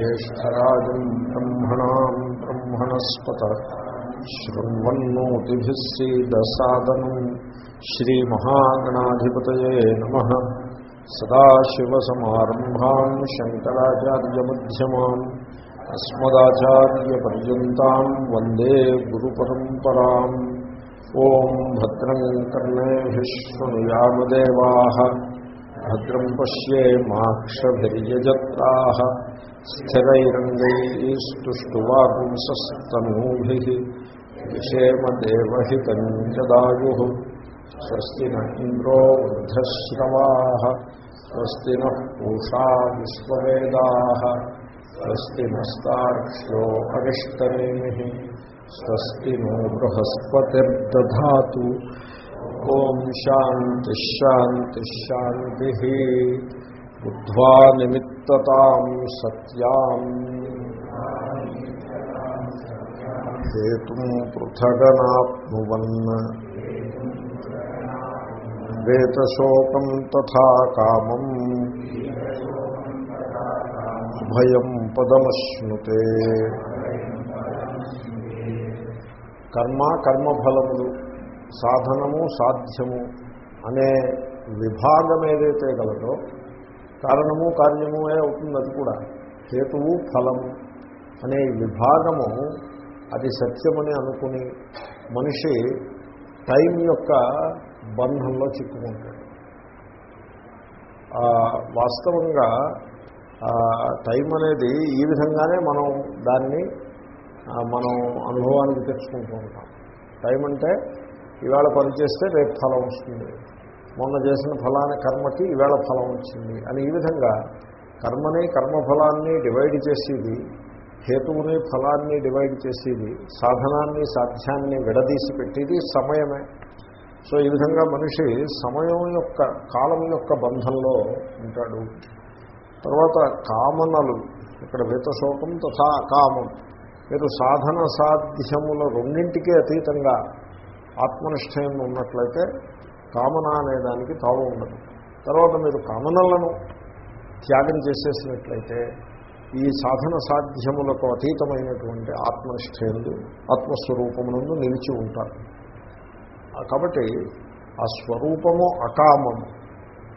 ज्येष्ठराजम् ब्रह्मणाम् ब्रह्मणस्पत। शृण्वन्नोतिभिः सीदसादनम् श्रीमहागणाधिपतये नमः। सदाशिवसमारम्भाम् शङ्कराचार्यमध्यमाम् अस्मदाचार्यपर्यन्ताम् वंदे गुरुपरम्पराम् ॐ भद्रम् भद्रम् पश्येमाक्षभिर्यजत्राः स्थिरैरङ्गैस्तुष्टुवापुंसस्तनूभिः विषेमदेवहितम् जदायुः स्वस्ति न इन्द्रो वृद्धश्रवाः स्वस्ति नः पूषा विश्ववेदाः स्वस्ति नस्तार्क्ष्यो अरिष्टनेमिः स्वस्ति नो बृहस्पतिर्दधातु ఓం శాంతి శాంతి శాంతి బుద్ధ్వా నిమిత్తతాం సత్యాం. హేతుం పృథగనాప్నువన్. వేతశోకం తథా కామం. భయం పదమశ్నుతే. కర్మ కర్మఫలములు. సాధనము సాధ్యము అనే విభాగం ఏదైతే గలదో కారణము కార్యమునే అవుతుంది అది కూడా. హేతువు ఫలము అనే విభాగము అది సత్యమని అనుకుని మనిషి టైం యొక్క బంధంలో చిక్కుకుంటాడు. వాస్తవంగా టైం అనేది ఈ విధంగానే మనం దాన్ని మనం అనుభవానికి తెచ్చుకుంటూ ఉంటాం. టైం అంటే ఈవేళ పని చేస్తే రేపు ఫలం వస్తుంది. మొన్న చేసిన ఫలాన్ని కర్మకి ఈవేళ ఫలం వచ్చింది. అని ఈ విధంగా కర్మని కర్మఫలాన్ని డివైడ్ చేసేది హేతువుని ఫలాన్ని డివైడ్ చేసేది సాధనాన్ని సాధ్యాన్ని విడదీసి పెట్టేది సమయమే. సో ఈ విధంగా మనిషి సమయం యొక్క కాలం యొక్క బంధంలో ఉంటాడు. తర్వాత కామనలు ఇక్కడ వేతశోకం తథా అకామం మీరు సాధన సాధ్యముల రెండింటికే అతీతంగా ఆత్మనిష్టయం ఉన్నట్లయితే కామన అనేదానికి తావు ఉండదు. తర్వాత మీరు కామనలను త్యాగం చేసేసినట్లయితే ఈ సాధన సాధ్యములకు అతీతమైనటువంటి ఆత్మనిష్టయందు ఆత్మస్వరూపమునందు నిలిచి ఉంటారు. కాబట్టి ఆ స్వరూపము అకామము.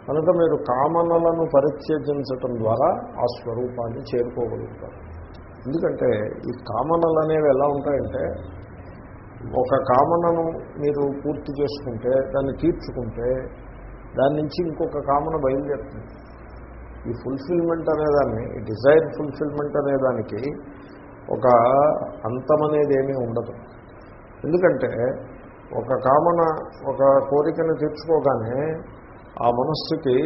కనుక మీరు కామనలను పరిత్యజించటం ద్వారా ఆ స్వరూపాన్ని చేరుకోగలుగుతారు. ఎందుకంటే ఈ కామనలు అనేవి ఎలా ఉంటాయంటే ఒక కామనను మీరు పూర్తి చేసుకుంటే దాన్ని తీర్చుకుంటే దాని నుంచి ఇంకొక కామన బయలుదేరుతుంది. ఈ ఫుల్ఫిల్మెంట్ అనేదాన్ని ఈ డిజైర్ ఫుల్ఫిల్మెంట్ అనేదానికి ఒక అంతం అనేది ఏమీ ఉండదు. ఎందుకంటే ఒక కామన ఒక కోరికను తీర్చుకోగానే ఆ మనస్సుకి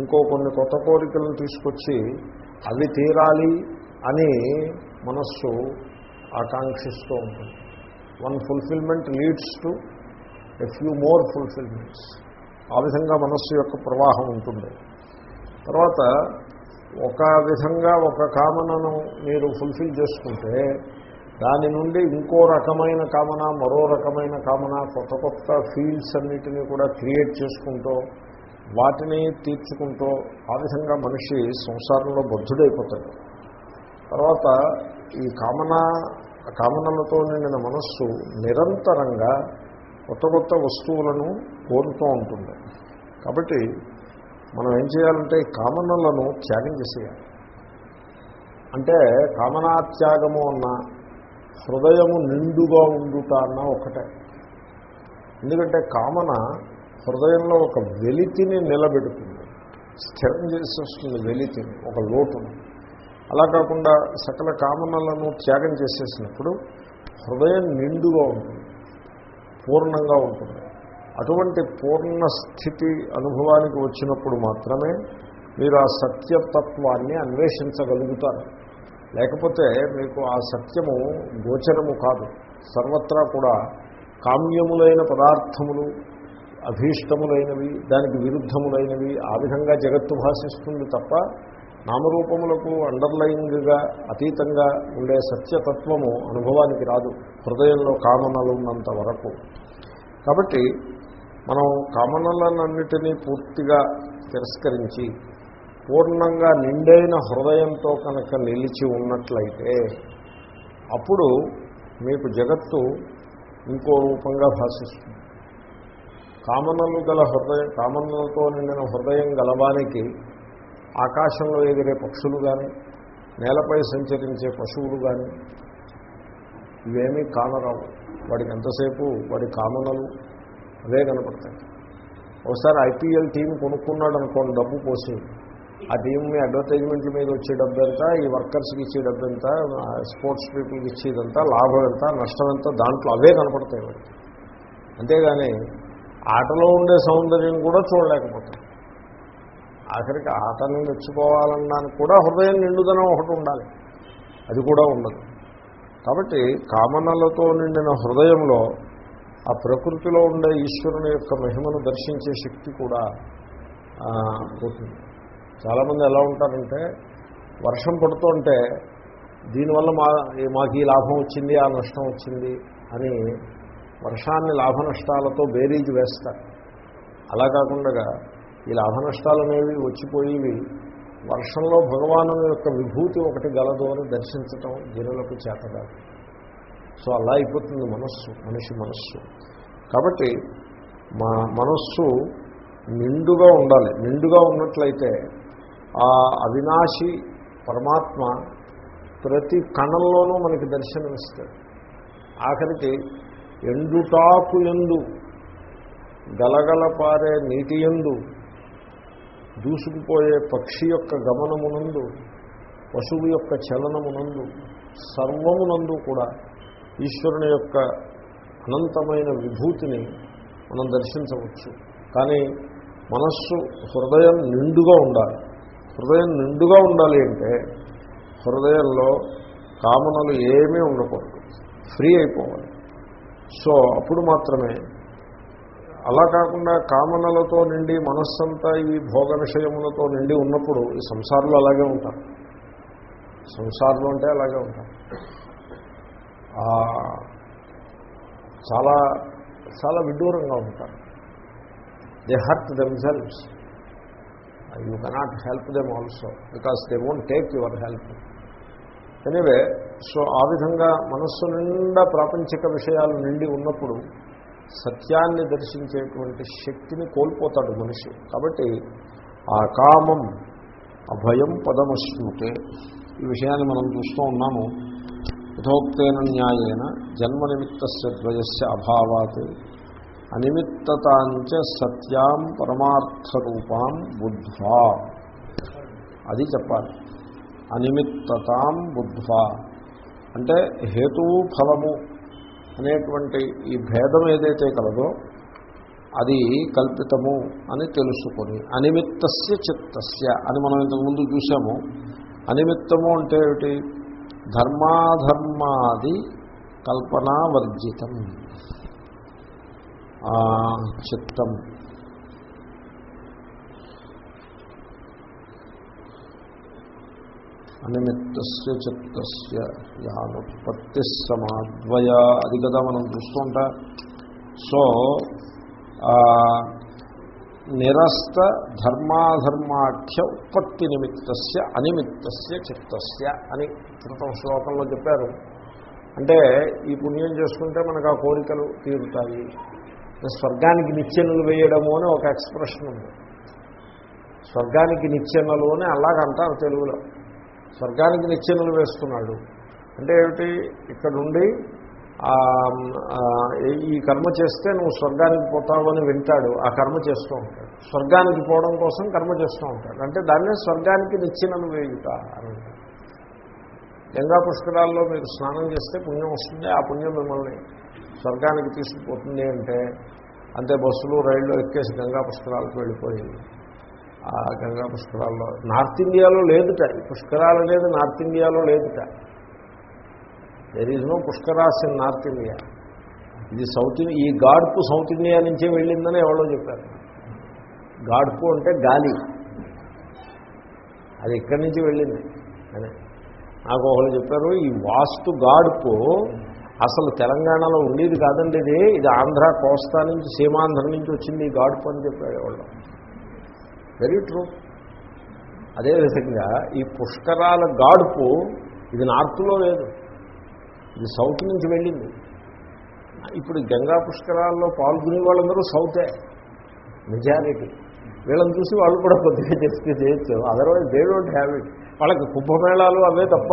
ఇంకో కొన్ని కొత్త కోరికలను తీసుకొచ్చి అవి తీరాలి అని మనస్సు ఆకాంక్షిస్తూ ఉంటుంది. One fulfilment leads to a few more fulfilments. ఆ విధంగా మనస్సు యొక్క ప్రవాహం ఉంటుంది. తర్వాత ఒక విధంగా ఒక కామనను మీరు ఫుల్ఫిల్ చేసుకుంటే దాని నుండి ఇంకో రకమైన కామన మరో రకమైన కామన కొత్త కొత్త ఫీల్డ్స్ అన్నిటినీ కూడా క్రియేట్ చేసుకుంటూ వాటిని తీర్చుకుంటూ ఆ విధంగా మనిషి సంసారంలో బద్ధుడైపోతాడు. తర్వాత ఈ కామన కామనలతో నిండిన మనస్సు నిరంతరంగా కొత్త కొత్త వస్తువులను కోరుతూ ఉంటుంది. కాబట్టి మనం ఏం చేయాలంటే కామనలను త్యాగం చేసేయాలి. అంటే కామనాత్యాగము అన్న హృదయము నిండుగా ఉండుట అన్న ఒకటే. ఎందుకంటే కామన హృదయంలో ఒక వెలితిని నిలబెడుతుంది. స్థిరం చేసేస్తుంది వెలితిని ఒక లోటును. అలా కాకుండా సకల కామనలను త్యాగం చేసేసినప్పుడు హృదయం నిండుగా ఉంటుంది పూర్ణంగా ఉంటుంది. అటువంటి పూర్ణ స్థితి అనుభవానికి వచ్చినప్పుడు మాత్రమే మీరు ఆ సత్యతత్వాన్ని అన్వేషించగలుగుతారు. లేకపోతే మీకు ఆ సత్యము గోచరము కాదు సర్వత్రా కూడా కామ్యములైన పదార్థములు అభీష్టములైనవి దానికి విరుద్ధములైనవి ఆ విధంగా జగత్తు భాషిస్తుంది తప్ప నామరూపములకు అండర్లయింగ్గా అతీతంగా ఉండే సత్యతత్వము అనుభవానికి రాదు. హృదయంలో కామనలు ఉన్నంత వరకు. కాబట్టి మనం కామనలన్నిటినీ పూర్తిగా తిరస్కరించి పూర్ణంగా నిండైన హృదయంతో కనుక నిలిచి ఉన్నట్లయితే అప్పుడు మీకు జగత్తు ఇంకో రూపంగా భాషిస్తుంది. కామనలు గల హృదయం కామనలతో నిండిన హృదయం గలవానికి ఆకాశంలో ఎగిరే పక్షులు కానీ నేలపై సంచరించే పశువులు కానీ ఇవేమీ కానరావు. వాడికి ఎంతసేపు? వాడి కామనలు అవే కనపడతాయి. ఒకసారి ఐపీఎల్ టీం కొనుక్కున్నాడు అనుకోండి డబ్బు పోసి. ఆ టీం మీ అడ్వర్టైజ్మెంట్ల మీద వచ్చే డబ్బు ఎంత? ఈ వర్కర్స్కి ఇచ్చే డబ్బు ఎంత? స్పోర్ట్స్ పీపుల్కి ఇచ్చేదంతా లాభం ఎంత? నష్టం ఎంత? దాంట్లో అవే కనపడతాయి వాడికి. అంతేగాని ఆటలో ఉండే సౌందర్యం కూడా చూడలేకపోతాయి ఆఖరికి ఆటను మెచ్చుకోవాలన్నాను కూడా హృదయం నిండుదనం ఒకటి ఉండాలి. అది కూడా ఉండదు. కాబట్టి కామనలతో నిండిన హృదయంలో ఆ ప్రకృతిలో ఉండే ఈశ్వరుని యొక్క మహిమను దర్శించే శక్తి కూడా పోతుంది. చాలామంది ఎలా ఉంటారంటే వర్షం పడుతుంటే దీనివల్ల మా మాకు ఈ లాభం వచ్చింది ఆ నష్టం వచ్చింది అని వర్షాన్ని లాభ నష్టాలతో బేరీజ్ వేస్తారు. అలా కాకుండా ఈ లాభ నష్టాలు అనేవి వచ్చిపోయేవి వర్షంలో భగవాను యొక్క విభూతి ఒకటి గలదు అని దర్శించటం జనులకు చేతగాదు సో అలా అయిపోతుంది మనస్సు మనిషి మనస్సు. కాబట్టి మా మనస్సు నిండుగా ఉండాలి. నిండుగా ఉన్నట్లయితే ఆ అవినాశి పరమాత్మ ప్రతి కణంలోనూ మనకి దర్శనమిస్తాడు. ఆఖరికి ఎండుటాకు ఎందు గలగల పారే నీటి ఎందు దూసుకుపోయే పక్షి యొక్క గమనమునందు పశువు యొక్క చలనమునందు సర్వమునందు కూడా ఈశ్వరుని యొక్క అనంతమైన విభూతిని మనం దర్శించవచ్చు. కానీ మనస్సు హృదయం నిండుగా ఉండాలి. హృదయం నిండుగా ఉండాలి అంటే హృదయంలో కామనలు ఏమీ ఉండకూడదు. ఫ్రీ అయిపోవాలి. సో అప్పుడు మాత్రమే అలా కాకుండా కామనలతో నిండి మనస్సంతా ఈ భోగ విషయములతో నిండి ఉన్నప్పుడు ఈ సంసారులు అలాగే ఉంటారు. సంసారులు అంటే అలాగే ఉంటారు. చాలా చాలా విడ్డూరంగా ఉంటారు. They hurt themselves you cannot help them also because they won't take your help anyway so ఆ విధంగా మనస్సు నిండా ప్రాపంచిక విషయాలు నిండి ఉన్నప్పుడు సత్యాన్ని దర్శించేటువంటి శక్తిని కోల్పోతాడు మనిషి. కాబట్టి ఆ కామం అభయం పదమశ్నుతే. ఈ విషయాన్ని మనం చూస్తూ ఉన్నాము. యథోక్తేన న్యాయేన జన్మ నిమిత్తస్య ద్వయస్య అభావాత్ అనిమిత్తతాంచ సత్యాం పరమార్థరూపాం బుద్ధ్వా. అది చెప్పాలి. అనిమిత్తతాం బుద్ధ్వా. అంటే హేతువు ఫలము. అనేటువంటి ఈ భేదం ఏదైతే కలదో అది కల్పితము అని తెలుసుకొని అనిమిత్తస్య చిత్తస్య అని మనం ఇంతకుముందు చూసాము అనిమిత్తము అంటే ఏమిటి? ధర్మాధర్మాది కల్పనావర్జితం వర్జితం. చిత్తం. అనిమిత్తస్య చిత్తస్య యానుత్పత్తి సమాద్వయ అది కదా మనం చూస్తుంటా సో నిరస్త ధర్మాధర్మాఖ్య ఉత్పత్తి నిమిత్తస్య అనిమిత్తస్య చిత్తస్య అని క్రితం శ్లోకంలో చెప్పారు. అంటే ఈ పుణ్యం చేసుకుంటే మనకు ఆ కోరికలు తీరుతాయి. స్వర్గానికి నిచ్చెనలు వేయడము అని ఒక ఎక్స్ప్రెషన్ ఉంది. స్వర్గానికి నిచ్చెనలు అని అలాగంటారు తెలుగులో. స్వర్గానికి నిచ్చెనలు వేస్తున్నాడు. అంటే ఏమిటి? ఇక్కడుండి ఈ కర్మ చేస్తే నువ్వు స్వర్గానికి పోతావని వింటాడు. ఆ కర్మ చేస్తూ ఉంటాడు. స్వర్గానికి పోవడం కోసం కర్మ చేస్తూ ఉంటాడు. అంటే దాన్నే స్వర్గానికి నిచ్చినను వేయుట అని గంగా పుష్కరాల్లో మీరు స్నానం చేస్తే పుణ్యం వస్తుంది ఆ పుణ్యం మిమ్మల్ని స్వర్గానికి తీసుకుపోతుంది అంటే అంతే బస్సులు రైళ్ళు ఎక్కేసి గంగా పుష్కరాలకు వెళ్ళిపోయింది. గంగా పుష్కరాల్లో. నార్త్ ఇండియాలో లేదుట. ఈ పుష్కరాలు అనేది నార్త్ ఇండియాలో లేదుట. There is no Pushkaras in north India ఇది సౌత్ ఇండియా ఈ గాడ్పు సౌత్ ఇండియా నుంచే వెళ్ళిందని ఎవరో చెప్పారు. గాడ్పు అంటే గాలి. అది ఇక్కడి నుంచి వెళ్ళింది. అని నాకు ఒకళ్ళు చెప్పారు ఈ వాస్తు గాడ్పు అసలు తెలంగాణలో ఉండేది కాదండి ఇది. ఇది ఆంధ్ర కోస్తా నుంచి సీమాంధ్ర నుంచి వచ్చింది ఈ గాడ్పు అని చెప్పాడు వాళ్ళు వెరీ ట్రూ. అదేవిధంగా ఈ పుష్కరాల గాడుపు ఇది నార్త్లో లేదు. ఇది సౌత్ నుంచి వెళ్ళింది. ఇప్పుడు గంగా పుష్కరాల్లో పాల్గొనే వాళ్ళందరూ సౌతే. మెజారిటీ. వీళ్ళని చూసి వాళ్ళు కూడా కొద్దిగా చేస్తే చేయొచ్చు. Otherwise they don't have it వాళ్ళకి కుంభమేళాలు అవే తప్ప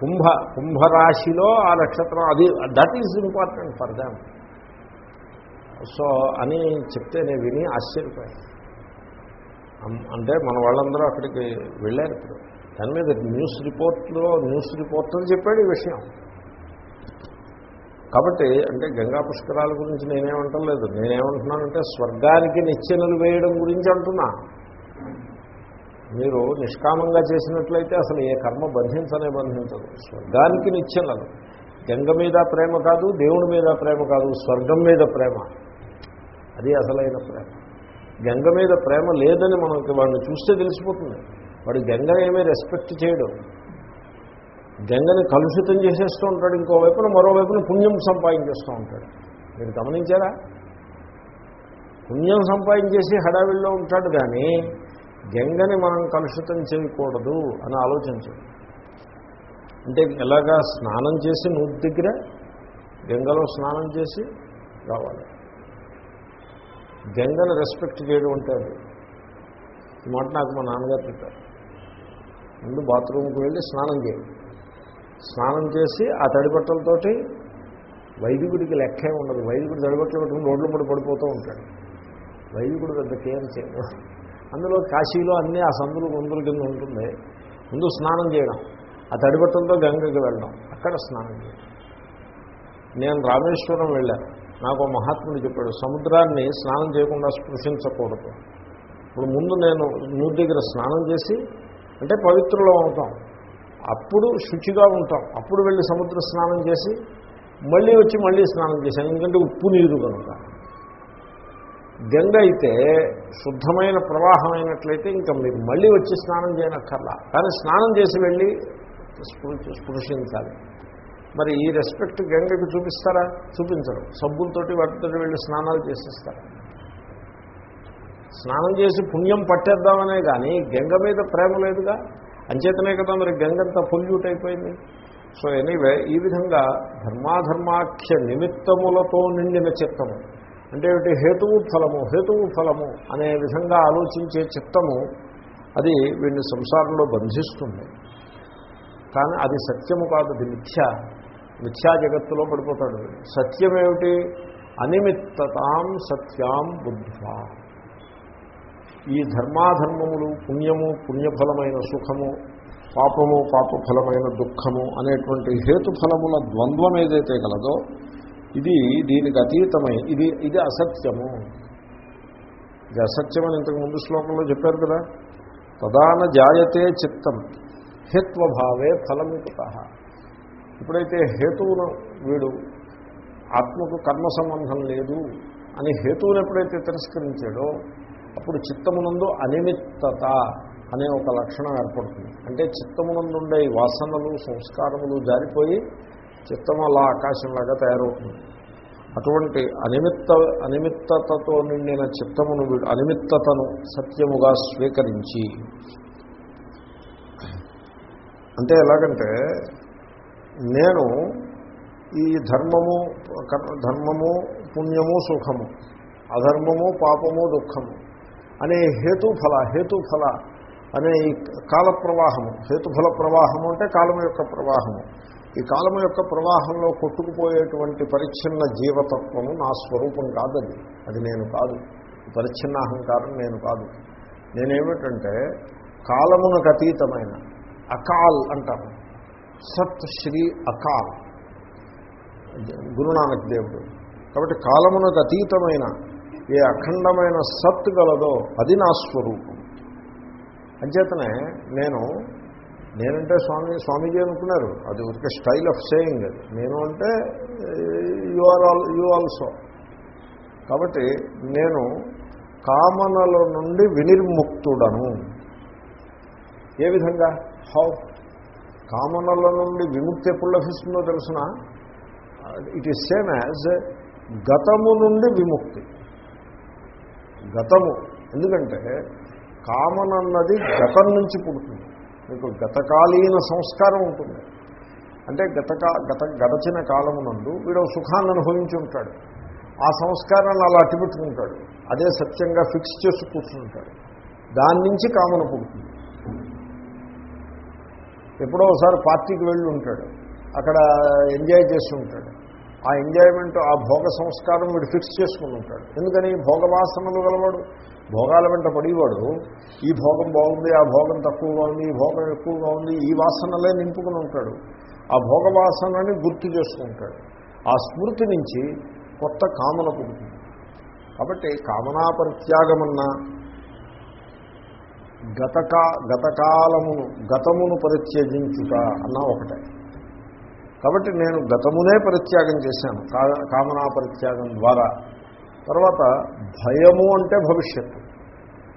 కుంభ కుంభరాశిలో ఆ నక్షత్రం అది that is important for them so అని చెప్తే నేను విని ఆశ్చర్యపోయాను. అంటే మన వాళ్ళందరూ అక్కడికి వెళ్ళారు ఇప్పుడు. దాని మీద న్యూస్ రిపోర్ట్లో న్యూస్ రిపోర్టర్ చెప్పాడు ఈ విషయం. కాబట్టి అంటే గంగా పుష్కరాల గురించి నేనేమంటలేదు నేనేమంటున్నానంటే స్వర్గానికి నిచ్చెనలు వేయడం గురించి అంటున్నా. మీరు నిష్కామంగా చేసినట్లయితే అసలు ఏ కర్మ బంధించనే బంధించదు. స్వర్గానికి నిచ్చెనలు. గంగ మీద ప్రేమ కాదు దేవుడి మీద ప్రేమ కాదు స్వర్గం మీద ప్రేమ. అది అసలైన ప్రేమ. గంగ మీద ప్రేమ లేదని మనకి వాడిని చూస్తే తెలిసిపోతుంది. వాడు గంగ ఏమీ రెస్పెక్ట్ చేయడం. గంగని కలుషితం చేసేస్తూ ఉంటాడు ఇంకోవైపున మరోవైపున పుణ్యం సంపాదించేస్తూ ఉంటాడు. మీరు గమనించారా? పుణ్యం సంపాదించేసి హడావిల్లో ఉంటాడు కానీ గంగని మనం కలుషితం చేయకూడదు అని ఆలోచించండి. అంటే ఎలాగా స్నానం చేసి నూతి దగ్గర గంగలో స్నానం చేసి రావాలి. గంగను రెస్పెక్ట్ చేయడం అంటే అది. ఈ మాట నాకు మా నాన్నగారు చెప్పారు. ముందు బాత్రూమ్కి వెళ్ళి స్నానం చేయండి స్నానం చేసి ఆ తడిబట్టలతోటి వైదికుడికి లెక్కే ఉండదు. వైదికుడు తడిబట్టలు పెట్టుకుని రోడ్లు పడి పడిపోతూ ఉంటాడు. వైదికుడు పెద్ద కేర్ చేయడు. అందులో కాశీలో అన్నీ ఆ సందులు గొంతుల కింద ఉంటుంది. ముందు స్నానం చేయడం. ఆ తడిబట్టలతో గంగకి వెళ్ళడం. అక్కడ స్నానం చేయడం. నేను రామేశ్వరం వెళ్ళాను. నాకు మహాత్ముడు చెప్పాడు సముద్రాన్ని స్నానం చేయకుండా స్పృశించకూడదు. ఇప్పుడు ముందు నేను నూరు దగ్గర స్నానం చేసి అంటే పవిత్రులం అవుతాం. అప్పుడు శుచిగా ఉంటాం. అప్పుడు వెళ్ళి సముద్ర స్నానం చేసి మళ్ళీ వచ్చి మళ్ళీ స్నానం చేశాను ఎందుకంటే ఉప్పు నీరు కనుక. గంగ అయితే శుద్ధమైన అయినట్లయితే ఇంకా మీరు మళ్ళీ వచ్చి స్నానం చేయనక్కర్లా. కానీ స్నానం చేసి వెళ్ళి స్పృశించాలి. మరి ఈ రెస్పెక్ట్ గంగకి చూపిస్తారా? చూపించరు. సబ్బులతోటి వాటితో వెళ్ళి స్నానాలు చేసిస్తారు. స్నానం చేసి పుణ్యం పట్టేద్దామనే కానీ గంగ మీద ప్రేమ లేదుగా? అంచేతనే కదా మరి గంగంతా పొల్యూట్ అయిపోయింది. సో ఎనీవే ఈ విధంగా ధర్మాధర్మాఖ్య నిమిత్తములతో నిండిన చిత్తము. అంటే ఏమిటి? హేతువు ఫలము హేతువు ఫలము అనే విధంగా ఆలోచించే చిత్తము అది వీడిని సంసారంలో బంధిస్తుంది. కానీ అది సత్యము కాదు అది మిథ్య. మిథ్యా జగత్తులో పడిపోతాడు. సత్యమేమిటి? అనిమిత్తతాం సత్యాం బుద్ధ్వా. ఈ ధర్మాధర్మములు పుణ్యము పుణ్యఫలమైన సుఖము పాపము పాపఫలమైన దుఃఖము అనేటువంటి హేతుఫలముల ద్వంద్వం ఏదైతే కలదో ఇది దీనికి అతీతమై ఇది ఇది అసత్యము. ఇది అసత్యమని ఇంతకు ముందు శ్లోకంలో చెప్పారు కదా. తదాన జాయతే చిత్తం హేత్వభావే ఫలమిత ఎప్పుడైతే హేతువును వీడు ఆత్మకు కర్మ సంబంధం లేదు అని హేతువును ఎప్పుడైతే తిరస్కరించాడో అప్పుడు చిత్తమునందు అనిమిత్తత అనే ఒక లక్షణం ఏర్పడుతుంది. అంటే చిత్తమునందుండే ఈ వాసనలు సంస్కారములు జారిపోయి చిత్తం అలా ఆకాశంలాగా తయారవుతుంది. అటువంటి అనిమిత్త అనిమిత్తతతో నిండిన చిత్తమును వీడు అనిమిత్తతను సత్యముగా స్వీకరించి అంటే ఎలాగంటే నేను ఈ ధర్మము ధర్మము పుణ్యము సుఖము అధర్మము పాపము దుఃఖము అనే హేతుఫల హేతుఫల అనే ఈ కాల ప్రవాహము హేతుఫల ప్రవాహము అంటే కాలము యొక్క ప్రవాహము. ఈ కాలము యొక్క ప్రవాహంలో కొట్టుకుపోయేటువంటి పరిచ్ఛిన్న జీవతత్వము నా స్వరూపం కాదది. అది నేను కాదు. పరిచ్ఛిన్న అహంకారం నేను కాదు. నేనేమిటంటే కాలమునకు అతీతమైన అకాల్ అంటాను సత్ శ్రీ అకాల్. గురునానక్ దేవుడు. కాబట్టి కాలమునకు అతీతమైన ఏ అఖండమైన సత్ గలదో అది నా స్వరూపం. అంచేతనే నేను నేనంటే స్వామి స్వామీజీ అనుకున్నారు. అది ఒక స్టైల్ ఆఫ్ సేయింగ్ అది. నేను అంటే you are all you also. కాబట్టి నేను కామనల నుండి వినిర్ముక్తుడను. ఏ విధంగా? హౌ? కామనల నుండి విముక్తి ఎప్పుడు లభిస్తుందో తెలుసిన? ఇట్ ఈస్ సేమ్ యాజ్ గతము నుండి విముక్తి. గతము. ఎందుకంటే కామన్ అన్నది గతం నుంచి పుడుతుంది. మీకు గతకాలీన సంస్కారం ఉంటుంది. అంటే గతకా గత గడచిన కాలమునందు వీడు సుఖాన్ని అనుభవించి ఉంటాడు. ఆ సంస్కారాన్ని అలా అట్టిపెట్టుకుంటాడు. అదే సత్యంగా ఫిక్స్ చేసి కూర్చుంటాడు. దాని నుంచి కామన పుడుతుంది. ఎప్పుడో ఒకసారి పార్టీకి వెళ్ళి ఉంటాడు. అక్కడ ఎంజాయ్ చేసి ఉంటాడు. ఆ ఎంజాయ్మెంట్ ఆ భోగ సంస్కారం వీడు ఫిక్స్ చేసుకుని ఉంటాడు. ఎందుకని? భోగవాసనలు గలవాడు. భోగాల వెంట పడేవాడు. ఈ భోగం బాగుంది ఆ భోగం తక్కువగా ఉంది ఈ భోగం ఎక్కువగా ఉంది ఈ వాసనలే నింపుకుని ఉంటాడు. ఆ భోగవాసనని గుర్తు చేసుకుంటాడు ఆ స్మృతి నుంచి కొత్త కామన పుడుతుంది. కాబట్టి కామనాపరిత్యాగమన్నా గతకా గతకాలమును గతమును పరిత్యజించుట అన్న ఒకటే. కాబట్టి నేను గతమునే పరిత్యాగం చేశాను కా- కామనా పరిత్యాగం ద్వారా. తర్వాత భయము అంటే భవిష్యత్తు.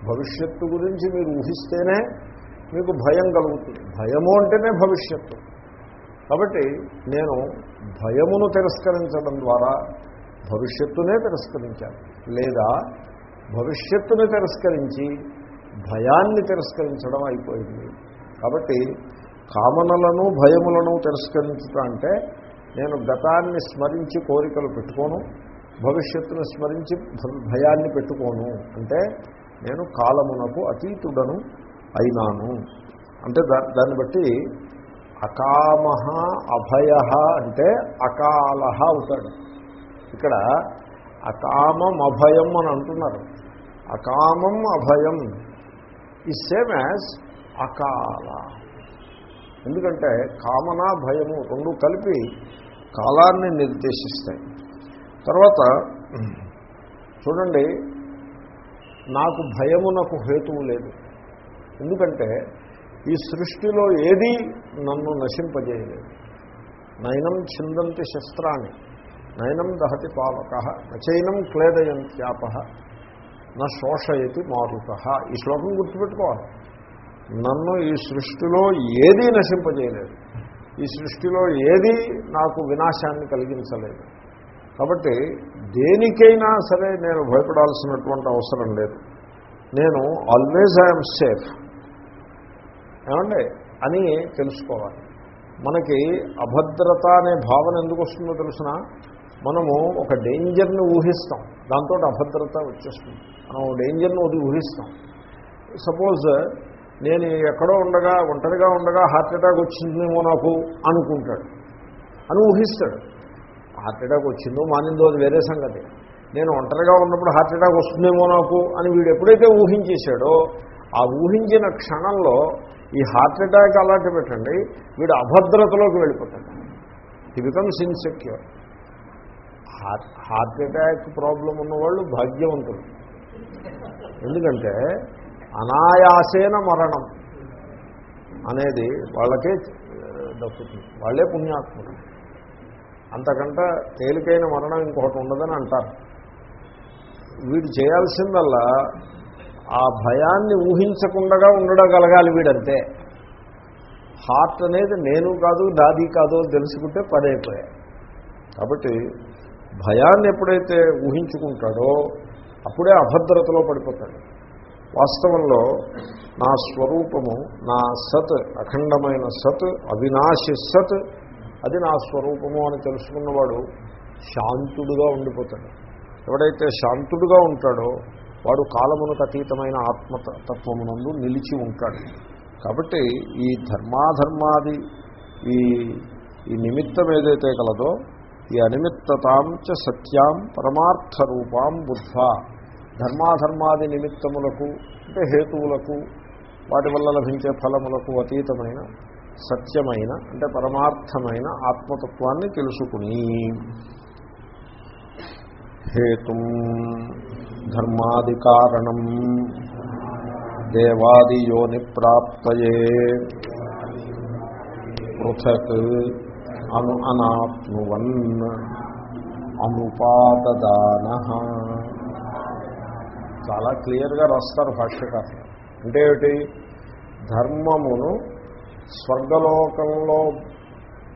భవిష్యత్తు గురించి మీరు ఊహిస్తేనే మీకు భయం కలుగుతుంది. భయము అంటేనే భవిష్యత్తు. కాబట్టి నేను భయమును తిరస్కరించడం ద్వారా భవిష్యత్తునే తిరస్కరించాను. లేదా భవిష్యత్తుని తిరస్కరించి భయాన్ని తిరస్కరించడం అయిపోయింది. కాబట్టి కామనలను భయములను తిరస్కరించుట అంటే నేను గతాన్ని స్మరించి కోరికలు పెట్టుకోను భవిష్యత్తును స్మరించి భయాన్ని పెట్టుకోను అంటే నేను కాలమునకు అతీతుడను అయినాను. అంటే దా దాన్ని బట్టి అకామ అభయ అంటే అకాల అవుతాడు. ఇక్కడ అకామం అభయం అని అంటున్నారు. అకామం అభయం ఈ సేమ్ యాజ్ అకాల ఎందుకంటే కామన భయము రెండు కలిపి కాలాన్ని నిర్దేశిస్తాయి. తర్వాత చూడండి నాకు భయమునకు హేతువు లేదు. ఎందుకంటే ఈ సృష్టిలో ఏదీ నన్ను నశింపజేయలేదు. నయనం చిందంతి శస్త్రాన్ని నయనం దహతి పావక నచైనం క్లేదయంత్యాప నా శోషయతి మారుత ఈ శ్లోకం గుర్తుపెట్టుకోవాలి. నన్ను ఈ సృష్టిలో ఏదీ నశింపజేయలేదు. ఈ సృష్టిలో ఏదీ నాకు వినాశాన్ని కలిగించలేదు. కాబట్టి దేనికైనా సరే నేను భయపడాల్సినటువంటి అవసరం లేదు. నేను ఆల్వేజ్ ఐఎమ్ సేఫ్ ఏమండి? అని తెలుసుకోవాలి. మనకి అభద్రత అనే భావన ఎందుకు వస్తుందో తెలుసిన? మనము ఒక డేంజర్ని ఊహిస్తాం. దాంతో అభద్రత వచ్చేస్తుంది. మనం డేంజర్ని అది ఊహిస్తాం. సపోజ్ నేను ఎక్కడో ఉండగా ఒంటరిగా ఉండగా హార్ట్ అటాక్ వచ్చిందేమో నాకు అనుకుంటాడు. అని ఊహిస్తాడు. హార్ట్ అటాక్ వచ్చిందో మానిందో అది వేరే సంగతి. నేను ఒంటరిగా ఉన్నప్పుడు హార్ట్ అటాక్ వస్తుందేమో నాకు అని వీడు ఎప్పుడైతే ఊహించేశాడో ఆ ఊహించిన క్షణంలో ఈ హార్ట్ అటాక్ అలాంటి పెట్టండి వీడు అభద్రతలోకి వెళ్ళిపోతాడు. ఈ becomes insecure heart heart attack problem ఉన్నవాళ్ళు భాగ్యవంతులు. ఎందుకంటే అనాయాసేన మరణం అనేది వాళ్ళకే దక్కుతుంది. వాళ్ళే పుణ్యాత్ములు. అంతకంటే తేలికైన మరణం ఇంకొకటి ఉండదని అంటారు. వీడు చేయాల్సిందల్లా ఆ భయాన్ని ఊహించకుండా ఉండగలగాలి వీడంతే. హార్ట్ అనేది నేను కాదు దాది కాదు తెలుసుకుంటే పని కాబట్టి భయాన్ని ఎప్పుడైతే ఊహించుకుంటాడో అప్పుడే అభద్రతలో పడిపోతాడు. వాస్తవంలో నా స్వరూపము నా సత్ అఖండమైన సత్ అవినాశి సత్ అది నా స్వరూపము అని తెలుసుకున్నవాడు శాంతుడుగా ఉండిపోతాడు. ఎవడైతే శాంతుడుగా ఉంటాడో వాడు కాలమునకు అతీతమైన ఆత్మతత్వమునందు నిలిచి ఉంటాడు. కాబట్టి ఈ ధర్మాధర్మాది ఈ ఈ నిమిత్తం ఏదైతే కలదో ఈ అనిమిత్తతాం చ సత్యాం పరమార్థ రూపాం బుద్ధ. ధర్మాధర్మాది నిమిత్తములకు అంటే హేతువులకు వాటి వల్ల లభించే ఫలములకు అతీతమైన సత్యమైన అంటే పరమార్థమైన ఆత్మతత్వాన్ని తెలుసుకుని. హేతు ధర్మాదికారణం దేవాదియోని ప్రాప్తయే. పృథక్ అను అనాప్నువన్ అనుపాదదాన. చాలా క్లియర్గా రాస్తారు భాష్యకారులు అంటే ఏమిటి? ధర్మమును స్వర్గలోకంలో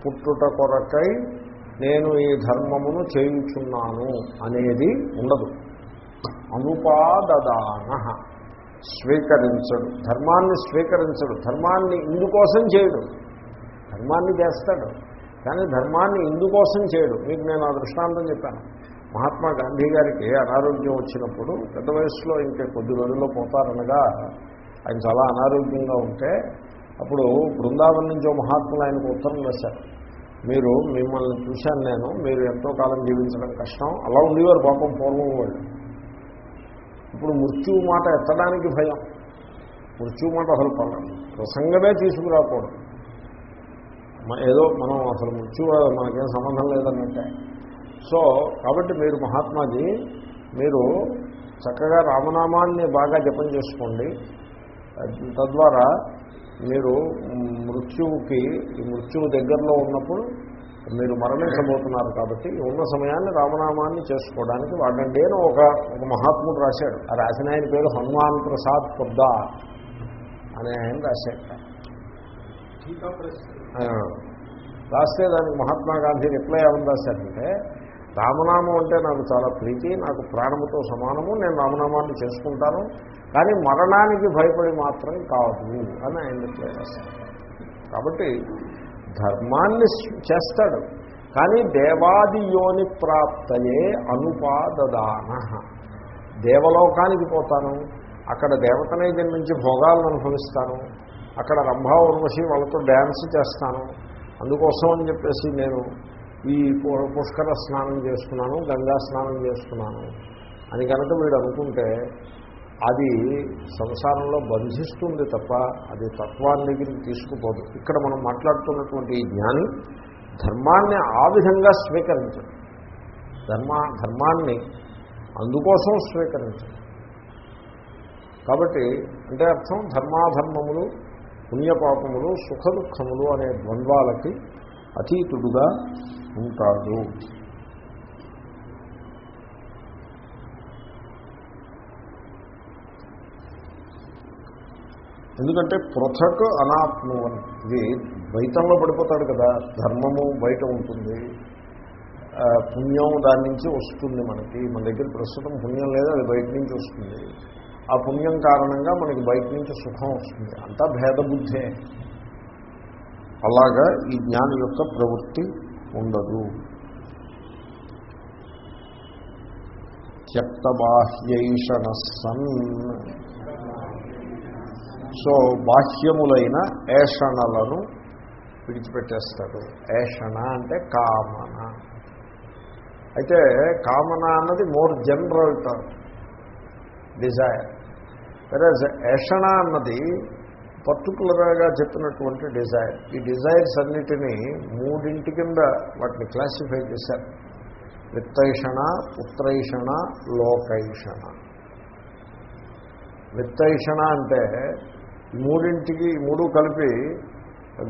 పుట్టుట కొరకై నేను ఈ ధర్మమును చేయుచున్నాను అనేది ఉండదు. అనుపాదదాన. స్వీకరించడు. ధర్మాన్ని స్వీకరించడు. ధర్మాన్ని ఇందుకోసం చేయడు. ధర్మాన్ని చేస్తాడు. కానీ ధర్మాన్ని ఇందుకోసం చేయడు. మీకు నేను ఆ దృష్టాంతం చెప్పాను. మహాత్మా గాంధీ గారికి అనారోగ్యం వచ్చినప్పుడు పెద్ద వయసులో ఇంకా కొద్ది రోజుల్లో పోతారనగా ఆయన చాలా అనారోగ్యంగా ఉంటే అప్పుడు బృందావనం నుంచి మహాత్ములు ఆయనకు ఉత్తరం వేశారు మీరు మిమ్మల్ని చూశాను నేను మీరు ఎంతో కాలం జీవించడం కష్టం అలా ఉండేవారు పాపం పూర్వం వాళ్ళు. ఇప్పుడు మృత్యువు మాట ఎత్తడానికి భయం. మృత్యువు మాట అసలు పడదు ప్రసంగమే తీసుకురాకూడదు. ఏదో మనం అసలు ముచ్చు మనకేం సంబంధం లేదన్నట్టే. సో కాబట్టి మీరు మహాత్మాజీ మీరు చక్కగా రామనామాన్ని బాగా జపం చేసుకోండి. తద్వారా మీరు మృత్యువుకి ఈ మృత్యువు దగ్గరలో ఉన్నప్పుడు మీరు మరణించబోతున్నారు కాబట్టి ఉన్న సమయాన్ని రామనామాన్ని చేసుకోవడానికి వాడండి అని ఒక ఒక మహాత్ముడు రాశాడు. ఆ రాసిన ఆయన పేరు హనుమాన్ ప్రసాద్ పొద్దా అనే ఆయన రాశాడు. రాస్తే దానికి మహాత్మా గాంధీ రిప్లై ఏమని రాశారంటే రామనామం అంటే నాకు చాలా ప్రీతి నాకు ప్రాణముతో సమానము నేను రామనామాన్ని చేసుకుంటాను కానీ మరణానికి భయపడి మాత్రం కాదు అని ఆయన రిప్లై రాశారు. కాబట్టి ధర్మాన్ని చేస్తాడు కానీ దేవాది యోని ప్రాప్తయే అనుపాదదాన. దేవలోకానికి పోతాను అక్కడ దేవతనే జన్మించి భోగాలను అనుభవిస్తాను అక్కడ రంభా ఉర్వశి వాళ్ళతో డ్యాన్స్ చేస్తాను. అందుకోసం అని చెప్పేసి నేను ఈ పుష్కర స్నానం చేస్తున్నాను గంగా స్నానం చేస్తున్నాను అని కనుక వీడు అనుకుంటే అది సంసారంలో బంధిస్తుంది తప్ప అది తత్వాన్ని దగ్గరికి తీసుకుపోదు. ఇక్కడ మనం మాట్లాడుతున్నటువంటి ఈ జ్ఞాని ధర్మాన్ని ఆ విధంగా స్వీకరించడు. ధర్మ ధర్మాన్ని అందుకోసం స్వీకరించడు. కాబట్టి అంటే అర్థం ధర్మాధర్మములు పుణ్యపాపములు సుఖ దుఃఖములు అనే ద్వంద్వాలకి అతీతుడుగా ఉంటాడు. ఎందుకంటే పృథక్ అనాత్మవన్. ఇది ద్వైతంలో పడిపోతాడు కదా ధర్మము బయట ఉంటుంది. పుణ్యం దాని నుంచి వస్తుంది మనకి. మన దగ్గర ప్రస్తుతం పుణ్యం లేదు అది బయట నుంచి వస్తుంది. ఆ పుణ్యం కారణంగా మనకి బయట నుంచి సుఖం వస్తుంది. అంతా భేదబుద్ధే అలాగా ఈ జ్ఞానం యొక్క ప్రవృత్తి ఉండదు. త్యక్తబాహ్యైషణ సన్. సో బాహ్యములైన ఏషణలను విడిచిపెట్టేస్తాడు ఏషణ అంటే కామన. అయితే కామన అన్నది మోర్ జనరల్ టర్మ్. డిజైర్. వెరాజ్ ఏషణ అన్నది పర్టికులర్గా చెప్పినటువంటి డిజైర్ ఈ డిజైర్స్ అన్నిటినీ మూడింటి కింద వాటిని క్లాసిఫై చేశారు. విత్తైషణ పుత్రైషణ లోకైషణ. విత్తైషణ అంటే ఈ మూడింటికి మూడు కలిపి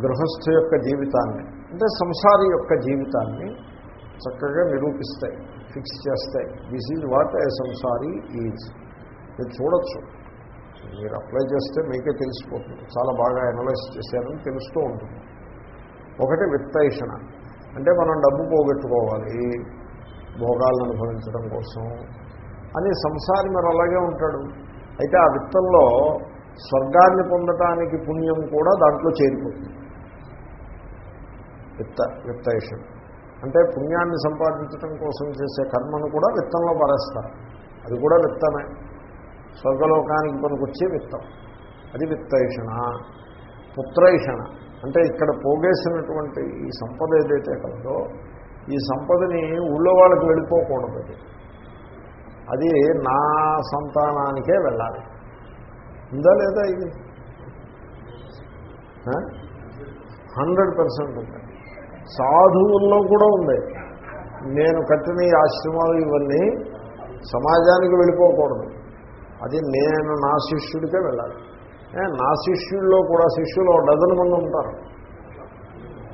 గృహస్థు యొక్క జీవితాన్ని అంటే సంసారి యొక్క జీవితాన్ని చక్కగా నిరూపిస్తాయి ఫిక్స్ చేస్తాయి. This is what a samsari is మీరు చూడొచ్చు. మీరు అప్లై చేస్తే మీకే తెలిసిపోతుంది. చాలా బాగా అనలైజ్ చేశారని తెలుస్తూ ఉంటుంది. ఒకటి విత్తైషణ. అంటే మనం డబ్బు పోగొట్టుకోవాలి భోగాలను అనుభవించడం కోసం అని సంసారి మరి అలాగే ఉంటాడు. అయితే ఆ విత్తంలో స్వర్గాన్ని పొందటానికి పుణ్యం కూడా దాంట్లో చేరిపోతుంది. విత్త విత్తైషణ. అంటే పుణ్యాన్ని సంపాదించడం కోసం చేసే కర్మను కూడా విత్తంలో పరేస్తారు. అది కూడా విత్తమే. స్వర్గలోకానికి పనికొచ్చే విత్తం. అది విత్తైషణ. పుత్రైషణ. అంటే ఇక్కడ పోగేసినటువంటి ఈ సంపద ఏదైతే కలదో ఈ సంపదని ఊళ్ళో వాళ్ళకి వెళ్ళిపోకూడదు అది. నా సంతానానికే వెళ్ళాలి. ఉందా లేదా ఇది? హండ్రెడ్ పర్సెంట్ ఉంది. సాధువుల్లో కూడా ఉంది. నేను కట్టిన ఈ ఆశ్రమాలు ఇవన్నీ సమాజానికి వెళ్ళిపోకూడదు. అది నేను నా శిష్యుడికే వెళ్ళాలి. ఏ, నా శిష్యుల్లో కూడా శిష్యులు డజన్ మంది ఉంటారు.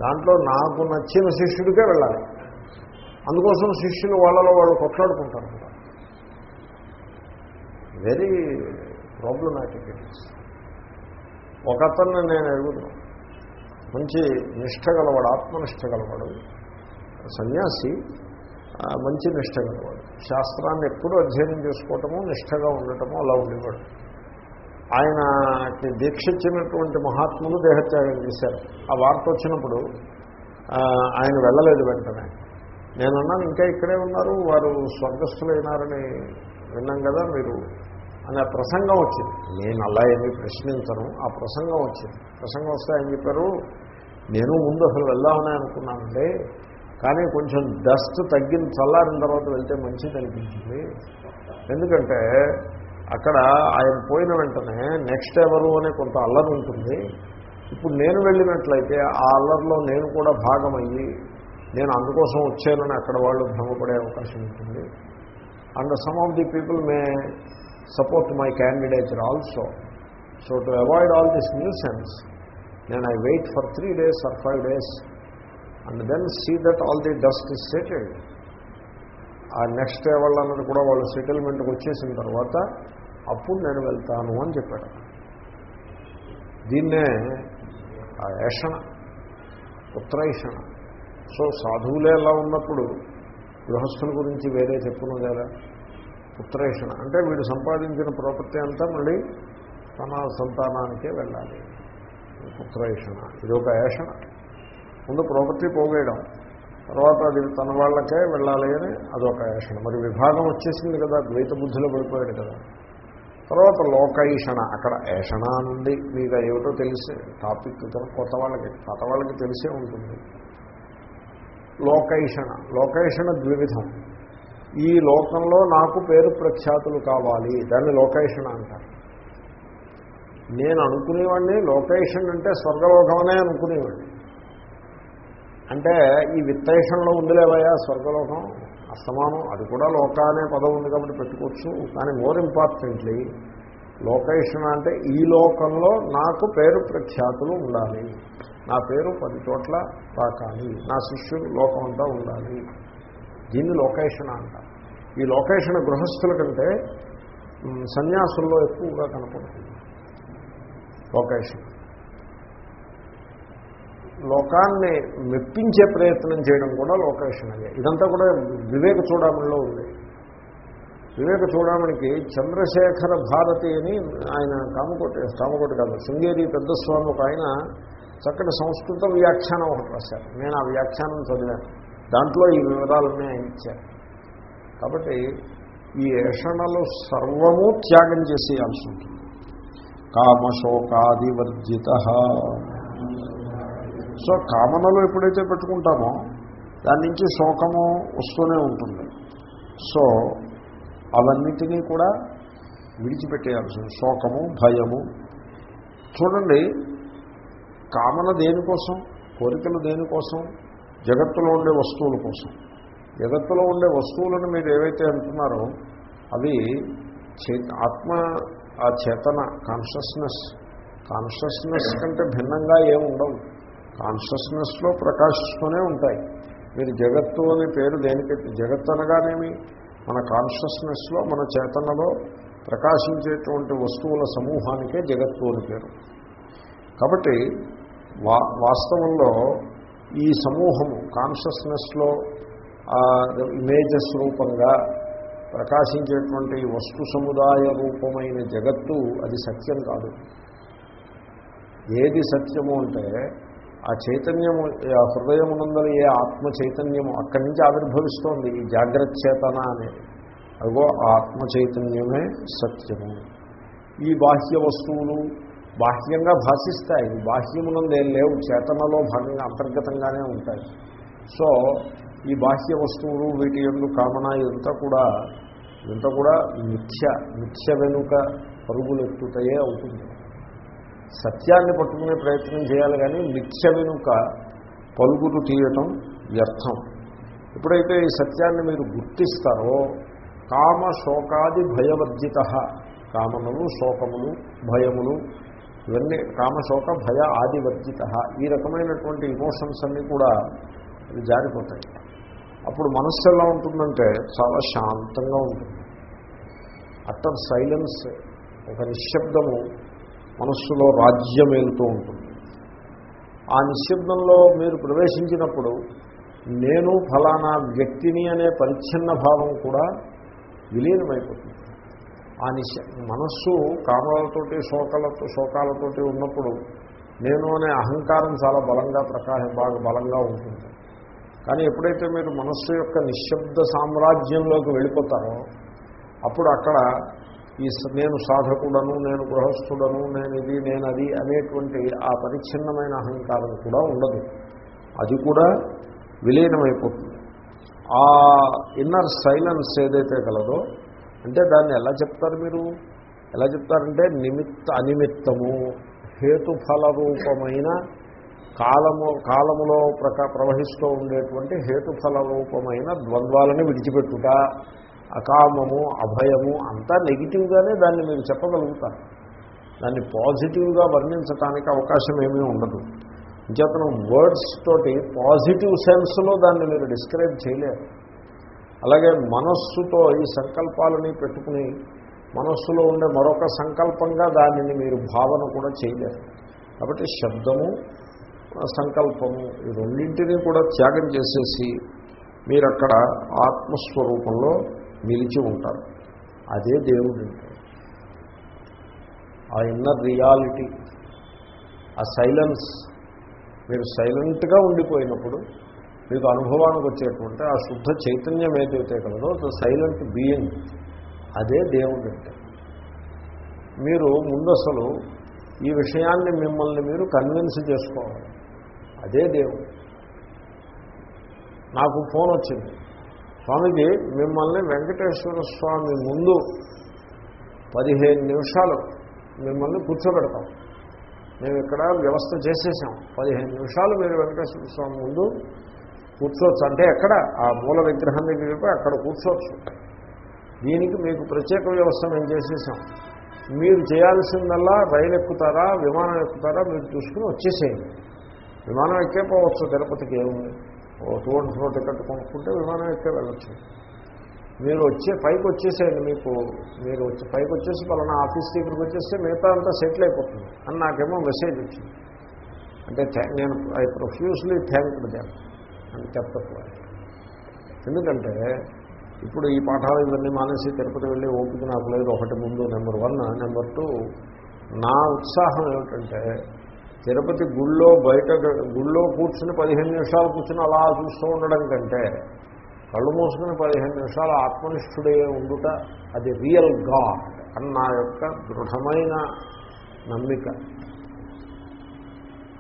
దాంట్లో నాకు నచ్చిన శిష్యుడికే వెళ్ళాలి. అందుకోసం శిష్యులు వాళ్ళలో వాళ్ళు కొట్లాడుకుంటారు. వెరీ ప్రాబ్లమాటిక్ ఇట్ ఈస్ ఒక అతన్ని నేను ఎరుగుతున్నాను మంచి నిష్ట గలవాడు ఆత్మనిష్ట గలవాడు సన్యాసి మంచి నిష్ట గలవాడు శాస్త్రాన్ని ఎప్పుడూ అధ్యయనం చేసుకోవటము నిష్టగా ఉండటము అలా ఉండేవాడు. ఆయనకి దీక్ష ఇచ్చినటువంటి మహాత్ములు దేహత్యాగం చేశారు. ఆ వార్త వచ్చినప్పుడు ఆయన వెళ్ళలేదు వెంటనే. నేనున్నాను ఇంకా ఇక్కడే ఉన్నారు వారు స్వర్గస్థులైనారని విన్నాం కదా మీరు అనే ప్రసంగం వచ్చింది. నేను అలా ఏమీ ప్రశ్నించను. ఆ ప్రసంగం వచ్చింది. ప్రసంగం వస్తే ఆయన చెప్పారు నేను ముందు అసలు వెళ్దామని అనుకున్నానండి. కానీ కొంచెం డస్ట్ తగ్గిన చల్లారిన తర్వాత వెళ్తే మంచిది అనిపించింది. ఎందుకంటే అక్కడ ఆయన పోయిన వెంటనే నెక్స్ట్ ఎవరు అనే కొంత అల్లరి ఉంటుంది. ఇప్పుడు నేను వెళ్ళినట్లయితే ఆ అల్లరిలో నేను కూడా భాగమయ్యి నేను అందుకోసం వచ్చానని అక్కడ వాళ్ళు భ్రమపడే అవకాశం ఉంటుంది. And some of the people may support my candidature also so to avoid all this nonsense నేను I wait for three days or five days and then see that all the dust is settled ఆ next day వాళ్ళన్నది కూడా వాళ్ళు సెటిల్మెంట్కి వచ్చేసిన తర్వాత అప్పుడు నేను వెళ్తాను అని చెప్పాడు. దీన్నే ఆ ఏషణ ఉత్తరైషణ సో సాధువులే ఎలా ఉన్నప్పుడు గృహస్థుల గురించి వేరే చెప్పును కదా పుత్రేషణ అంటే వీడు సంపాదించిన ప్రాపర్టీ అంతా మళ్ళీ తన సంతానానికే వెళ్ళాలి. పుత్రేషణ ఇది ఒక ఏషణ ముందు ప్రాపర్టీ పోగేయడం. తర్వాత అది తన వాళ్ళకే వెళ్ళాలి అని అదొక ఏషణ మరి విభాగం వచ్చేసింది కదా ద్వైత బుద్ధిలో పడిపోయాడు కదా. తర్వాత లోకైషణ అక్కడ ఏషణ నుండి మీకు ఏమిటో తెలిసే టాపిక్ కొత్త వాళ్ళకి కొత్త వాళ్ళకి తెలిసే ఉంటుంది. లోకైషణ లోకైషణ ద్వివిధం. ఈ లోకంలో నాకు పేరు ప్రఖ్యాతులు కావాలి దాన్ని లోకైషణ అంటారు. నేను అనుకునేవాడిని లోకేషన్ అంటే స్వర్గలోకమనే అనుకునేవాడిని. అంటే ఈ విత్తేషంలో ఉందిలేవయ్యా స్వర్గలోకం. అస్తమానం అది కూడా లోక అనే పదం ఉంది కాబట్టి పెట్టుకోవచ్చు. కానీ మోర్ ఇంపార్టెంట్లీ లోకేషన్ అంటే ఈ లోకంలో నాకు పేరు ప్రఖ్యాతులు ఉండాలి. నా పేరు పది చోట్ల తాకాలి. నా శిష్యులు లోకం అంతా ఉండాలి. దీన్ని లోకేషణ అంట. ఈ లోకేషణ గృహస్థుల కంటే సన్యాసుల్లో ఎక్కువగా కనపడుతుంది. లోకేషన్ లోకాన్ని మెప్పించే ప్రయత్నం చేయడం కూడా లోకేషన్ ఇదంతా కూడా వివేక చూడమణిలో ఉంది. వివేక చూడమణికి చంద్రశేఖర భారతి అని ఆయన కామకోటి కామకోటి కాదు శృంగేరి పెద్దస్వామి ఒక ఆయన చక్కటి సంస్కృత వ్యాఖ్యానం ఒకటి రాశారు. నేను ఆ వ్యాఖ్యానం చదివాను. దాంట్లో ఈ వివరాలన్నీ ఆయన ఇచ్చారు. కాబట్టి ఈ యక్షణలో సర్వము త్యాగం చేసేయాల్సి ఉంటుంది. కామశోకాదివర్జిత. సో కామనలు ఎప్పుడైతే పెట్టుకుంటామో దాని నుంచి శోకము వస్తూనే ఉంటుంది. సో అవన్నిటినీ కూడా విడిచిపెట్టేయాల్సి శోకము భయము. చూడండి కామన దేనికోసం? కోరికలు దేనికోసం? జగత్తులో ఉండే వస్తువుల కోసం. జగత్తులో ఉండే వస్తువులను మీరు ఏవైతే అంటున్నారో అవి చే ఆత్మ ఆ చేతన కాన్షియస్నెస్ కాన్షియస్నెస్ కంటే భిన్నంగా ఏమి ఉండవు కాన్షియస్నెస్లో ప్రకాశిస్తూనే ఉంటాయి. మీరు జగత్తు అనే పేరు దేనికి జగత్ అనగానేమి? మన కాన్షియస్నెస్లో మన చేతనలో ప్రకాశించేటువంటి వస్తువుల సమూహానికే జగత్తు అని పేరు. కాబట్టి వా వాస్తవంలో ఈ సమూహము కాన్షియస్నెస్లో ఇమేజెస్ రూపంగా ప్రకాశించేటువంటి వస్తు సముదాయ రూపమైన జగత్తు అది సత్యం కాదు. ఏది సత్యము అంటే ఆ చైతన్యము ఆ హృదయమునందరి ఏ ఆత్మ చైతన్యము అక్కడి నుంచి ఆవిర్భవిస్తోంది ఈ జాగ్రత్త చేతన అనేది అదిగో ఆ ఆత్మ చైతన్యమే సత్యము. ఈ బాహ్య వస్తువులు బాహ్యంగా భాషిస్తాయి. బాహ్యమునందు ఏం లేవు చేతనలో భాగంగా అంతర్గతంగానే ఉంటాయి. సో ఈ బాహ్య వస్తువులు వీటి ఎందు కామన ఇదంతా కూడా ఇదంతా కూడా మిథ్య మిథ్య వెనుక పరుగులెత్తుతాయే అవుతుంది. సత్యాన్ని పట్టుకునే ప్రయత్నం చేయాలి కానీ మిథ్య వెనుక పలుగులు తీయటం వ్యర్థం. ఎప్పుడైతే ఈ సత్యాన్ని మీరు గుర్తిస్తారో కామ శోకాది భయవర్జిత కామములు శోకములు భయములు ఇవన్నీ కామశోక భయ ఆదివర్జిత ఈ రకమైనటువంటి ఇమోషన్స్ అన్నీ కూడా ఇవి జారిపోతాయి. అప్పుడు మనస్సు ఎలా ఉంటుందంటే చాలా శాంతంగా ఉంటుంది. అట్టర్ సైలెన్స్ ఒక నిశ్శబ్దము మనస్సులో రాజ్యమేలుతూ ఉంటుంది. ఆ నిశ్శబ్దంలో మీరు ప్రవేశించినప్పుడు నేను ఫలానా వ్యక్తిని అనే పరిచ్ఛిన్న భావం కూడా విలీనమైపోతుంది. ఆ నిశ మనస్సు కామాలతోటి శోకాలతో శోకాలతోటి ఉన్నప్పుడు నేను అనే అహంకారం చాలా బలంగా ప్రకాశం బాగా బలంగా ఉంటుంది. కానీ ఎప్పుడైతే మీరు మనస్సు యొక్క నిశ్శబ్ద సామ్రాజ్యంలోకి వెళ్ళిపోతారో అప్పుడు అక్కడ ఈ నేను సాధకుడను నేను గృహస్థుడను నేను ఇది నేను అది అనేటువంటి ఆ పరిచ్ఛిన్నమైన అహంకారం కూడా ఉండదు. అది కూడా విలీనమైపోతుంది. ఆ ఇన్నర్ సైలెన్స్ ఏదైతే కలదో అంటే దాన్ని ఎలా చెప్తారు మీరు? ఎలా చెప్తారంటే నిమిత్త అనిమిత్తము హేతుఫల రూపమైన కాలము కాలములో ప్రక ప్రవహిస్తూ ఉండేటువంటి హేతుఫల రూపమైన ద్వంద్వాలను విడిచిపెట్టుట అకామము అభయము అంతా నెగిటివ్గానే దాన్ని మీరు చెప్పగలుగుతారు. దాన్ని పాజిటివ్గా వర్ణించడానికి అవకాశం ఏమీ ఉండదు. ఇంచేతను వర్డ్స్ తోటి పాజిటివ్ సెన్స్లో దాన్ని మీరు డిస్క్రైబ్ చేయలేరు. అలాగే మనస్సుతో ఈ సంకల్పాలని పెట్టుకుని మనస్సులో ఉండే మరొక సంకల్పంగా దానిని మీరు భావన కూడా చేయలేరు. కాబట్టి శబ్దము సంకల్పము ఈ రెండింటినీ కూడా త్యాగం చేసేసి మీరక్కడ ఆత్మస్వరూపంలో నిలిచి ఉంటారు. అదే దేవుడు. ఆ ఇన్నర్ రియాలిటీ ఆ సైలెన్స్ మీరు సైలెంట్గా ఉండిపోయినప్పుడు మీకు అనుభవానికి వచ్చేటువంటి ఆ శుద్ధ చైతన్యం ఏదైతే కలదో సైలెంట్ బీయింగ్ అదే దేవుడు అంటే. మీరు ముందు అసలు ఈ విషయాన్ని మిమ్మల్ని మీరు కన్విన్స్ చేసుకోవాలి. అదే దేవుడు. నాకు ఫోన్ వచ్చింది. స్వామిజీ మిమ్మల్ని వెంకటేశ్వర స్వామి ముందు పదిహేను నిమిషాలు మిమ్మల్ని కూర్చోబెడతాం. మేము ఇక్కడ వ్యవస్థ చేసేసాం. పదిహేను నిమిషాలు మీరు వెంకటేశ్వర స్వామి ముందు కూర్చోవచ్చు. అంటే ఎక్కడ? ఆ మూల విగ్రహం దగ్గరికి అక్కడ కూర్చోవచ్చు. దీనికి మీకు ప్రత్యేక వ్యవస్థ మేము చేసేసాం. మీరు చేయాల్సిందల్లా రైలు ఎక్కుతారా? విమానం ఎక్కుతారా? మీరు చూసుకుని వచ్చేసేయండి. విమానం ఎక్కే పోవచ్చు. తిరుపతికి ఏముంది? ఓ టూ అండ్ ఫోర్ టికెట్ కొనుక్కుంటే విమానం ఎక్కే వెళ్ళొచ్చు. మీరు వచ్చే పైకి వచ్చేసేయండి మీకు. మీరు వచ్చి పైకి వచ్చేసి పలానా ఆఫీస్ దగ్గరికి వచ్చేస్తే మిగతా అంతా సెటిల్ అయిపోతుంది. అని నాకేమో మెసేజ్ వచ్చింది. అంటే నేను ఐ ప్రొఫ్యూస్లీ థ్యాంక్ దామ్ అని చెప్తా ఎందుకంటే ఇప్పుడు ఈ పాఠాలు ఇవన్నీ మానేసి తిరుపతి వెళ్ళి ఓపిక నాకు లేదు. ఒకటి ముందు నెంబర్ వన్. నెంబర్ టూ నా ఉత్సాహం ఏమిటంటే తిరుపతి గుళ్ళో బయట గుళ్ళో కూర్చుని పదిహేను నిమిషాలు కూర్చుని అలా చూస్తూ ఉండడం కంటే కళ్ళు మూసుకుని పదిహేను నిమిషాలు ఆత్మనిష్ఠుడే ఉండుట అది రియల్ గాడ్ అని నా యొక్క దృఢమైన నమ్మిక.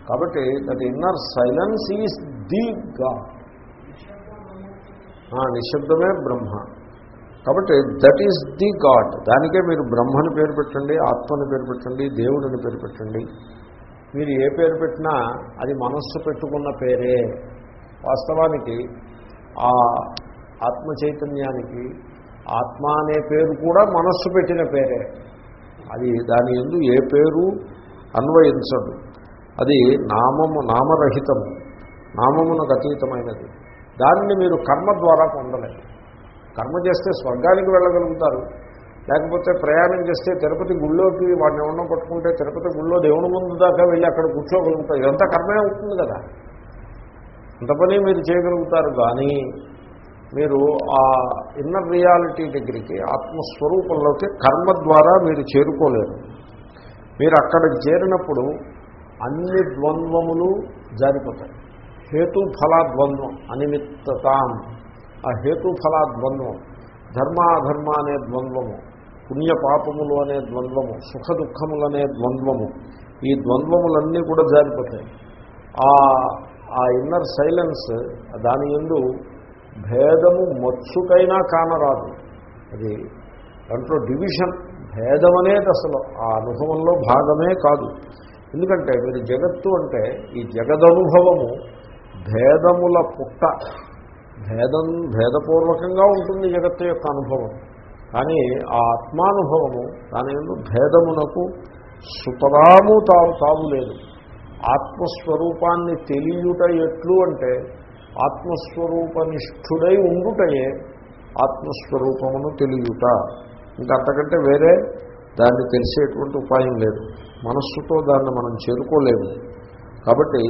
కాబట్టి that inner silence is the God నిశ్శబ్దమే బ్రహ్మ. కాబట్టి దట్ ఈస్ ది గాడ్ దానికే మీరు బ్రహ్మని పేరు పెట్టండి ఆత్మని పేరు పెట్టండి దేవుడిని పేరు పెట్టండి. మీరు ఏ పేరు పెట్టినా అది మనస్సు పెట్టుకున్న పేరే. వాస్తవానికి ఆ ఆత్మ చైతన్యానికి ఆత్మ అనే పేరు కూడా మనస్సు పెట్టిన పేరే. అది దాని ఎందు ఏ పేరు అన్వయించదు. అది నామము నామరహితము నామమునకు అతీతమైనది. దానిని మీరు కర్మ ద్వారా పొందలేదు కర్మ చేస్తే స్వర్గానికి వెళ్ళగలుగుతారు. లేకపోతే ప్రయాణం చేస్తే తిరుపతి గుళ్ళోకి వాడిని ఎవరినో పట్టుకుంటే తిరుపతి గుళ్ళో దేవుని ముందు దాకా వెళ్ళి అక్కడ కూర్చోగలుగుతారు ఇదంతా కర్మే అవుతుంది కదా. అంత పని మీరు చేయగలుగుతారు కానీ మీరు ఆ ఇన్నర్ రియాలిటీ దగ్గరికి ఆత్మస్వరూపంలోకి కర్మ ద్వారా మీరు చేరుకోలేరు. మీరు అక్కడికి చేరినప్పుడు అన్ని ద్వంద్వములు జారిపోతాయి. హేతుఫలాద్వంద్వం అనిమిత్తతాం. ఆ హేతుఫలాద్వంద్వం ధర్మాధర్మ అనే ద్వంద్వము పుణ్య పాపములు అనే ద్వంద్వము సుఖ దుఃఖములు అనే ద్వంద్వము ఈ ద్వంద్వములన్నీ కూడా జారిపోతాయి. ఆ ఆ ఇన్నర్ సైలెన్స్ దాని ఎందు భేదము మత్సుకైనా కానరాదు. అది దాంట్లో డివిజన్ భేదం అనేది అసలు ఆ అనుభవంలో భాగమే కాదు. ఎందుకంటే మీరు జగత్తు అంటే ఈ జగదనుభవము భేదముల పుట్ట. భేదం భేదపూర్వకంగా ఉంటుంది జగత్తు యొక్క అనుభవం. కానీ ఆ ఆత్మానుభవము దాని భేదమునకు సుతరాము తావు తావు లేదు. ఆత్మస్వరూపాన్ని తెలియుట ఎట్లు అంటే ఆత్మస్వరూపనిష్ఠుడై ఉండుటయే ఆత్మస్వరూపమును తెలియుట. ఇంకా అంతకంటే వేరే దాన్ని తెలిసేటువంటి ఉపాయం లేదు. మనస్సుతో దాన్ని మనం చేరుకోలేము. కాబట్టి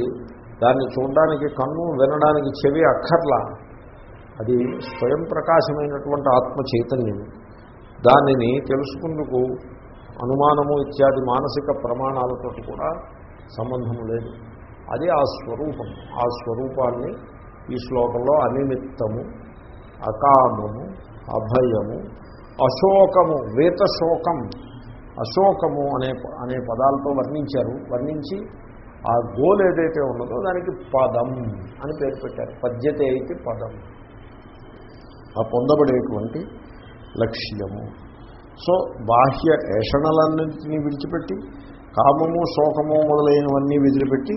దాన్ని చూడడానికి కన్ను వినడానికి చెవి అక్కర్లా. అది స్వయం ప్రకాశమైనటువంటి ఆత్మ చైతన్యం దానిని తెలుసుకుందుకు అనుమానము ఇత్యాది మానసిక ప్రమాణాలతో కూడా సంబంధము లేదు. అది ఆ స్వరూపం. ఆ స్వరూపాన్ని ఈ శ్లోకంలో అనిమిత్తము అకామము అభయము అశోకము వేతశోకం అశోకము అనే అనే పదాలతో వర్ణించారు. వర్ణించి ఆ గోల్ ఏదైతే ఉన్నదో దానికి పదం అని పేరు పెట్టారు. పద్యతే అయితే పదం. ఆ పొందబడేటువంటి లక్ష్యము. సో బాహ్య ఏషణలన్నింటినీ విడిచిపెట్టి కామము శోకము మొదలైనవన్నీ విదిలిపెట్టి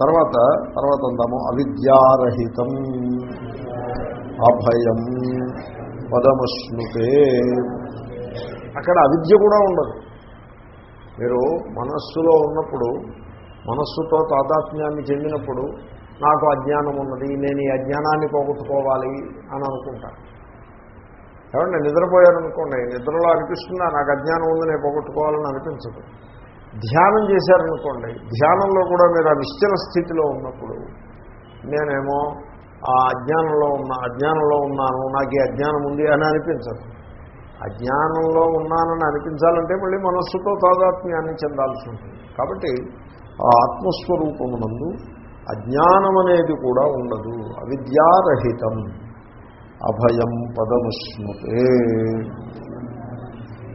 తర్వాత తర్వాత అందాము అవిద్యారహితం. అభయం పదమశ్నుతే. అక్కడ అవిద్య కూడా ఉండదు. మీరు మనస్సులో ఉన్నప్పుడు మనస్సుతో తాదాత్మ్యాన్ని చెందినప్పుడు నాకు అజ్ఞానం ఉన్నది నేను ఈ అజ్ఞానాన్ని పోగొట్టుకోవాలి అని అనుకుంటాను ఏమంటే నిద్రపోయారనుకోండి నిద్రలో అనిపిస్తుందా? నాకు అజ్ఞానం ఉంది నేను పోగొట్టుకోవాలని అనిపించదు. ధ్యానం చేశారనుకోండి ధ్యానంలో కూడా మీరు ఆ నిశ్చల స్థితిలో ఉన్నప్పుడు నేనేమో ఆ అజ్ఞానంలో ఉన్న అజ్ఞానంలో ఉన్నాను నాకు ఈ అజ్ఞానం ఉంది అని అనిపించదు. అజ్ఞానంలో ఉన్నానని అనిపించాలంటే మళ్ళీ మనస్సుతో తాదాత్మ్యాన్ని చెందాల్సి ఉంటుంది. కాబట్టి ఆ ఆత్మస్వరూపమునందు అజ్ఞానం అనేది కూడా ఉండదు. అవిద్యారహితం. అభయం పదముష్ణుతే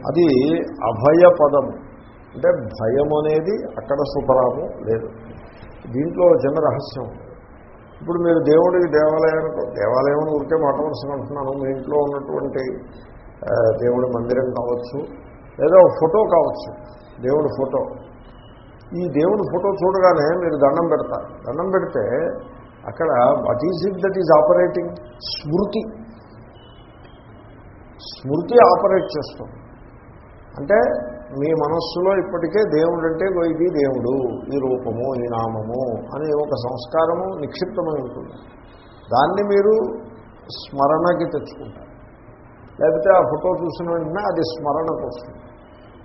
అది అభయ పదము అంటే భయం అనేది అక్కడ సుఖరాము లేదు. దీంట్లో చిన్న రహస్యం. ఇప్పుడు మీరు దేవుడికి దేవాలయానికి దేవాలయం ఊరికే మాట అంటున్నాను. మీ ఇంట్లో ఉన్నటువంటి దేవుడి మందిరం కావచ్చు లేదా ఫోటో కావచ్చు. దేవుడి ఫోటో. ఈ దేవుడి ఫోటో చూడగానే మీరు దండం పెడతారు. దండం పెడితే అక్కడ what is it that is operating స్మృతి. స్మృతి ఆపరేట్ చేస్తుంది. అంటే మీ మనస్సులో ఇప్పటికే దేవుడు అంటే ఇది దేవుడు ఈ రూపము ఈ నామము అనే ఒక సంస్కారము నిక్షిప్తమై ఉంటుంది. దాన్ని మీరు స్మరణకి తెచ్చుకుంటారు. లేకపోతే ఆ ఫోటో చూసిన వెంటనే అది స్మరణకు వస్తుంది.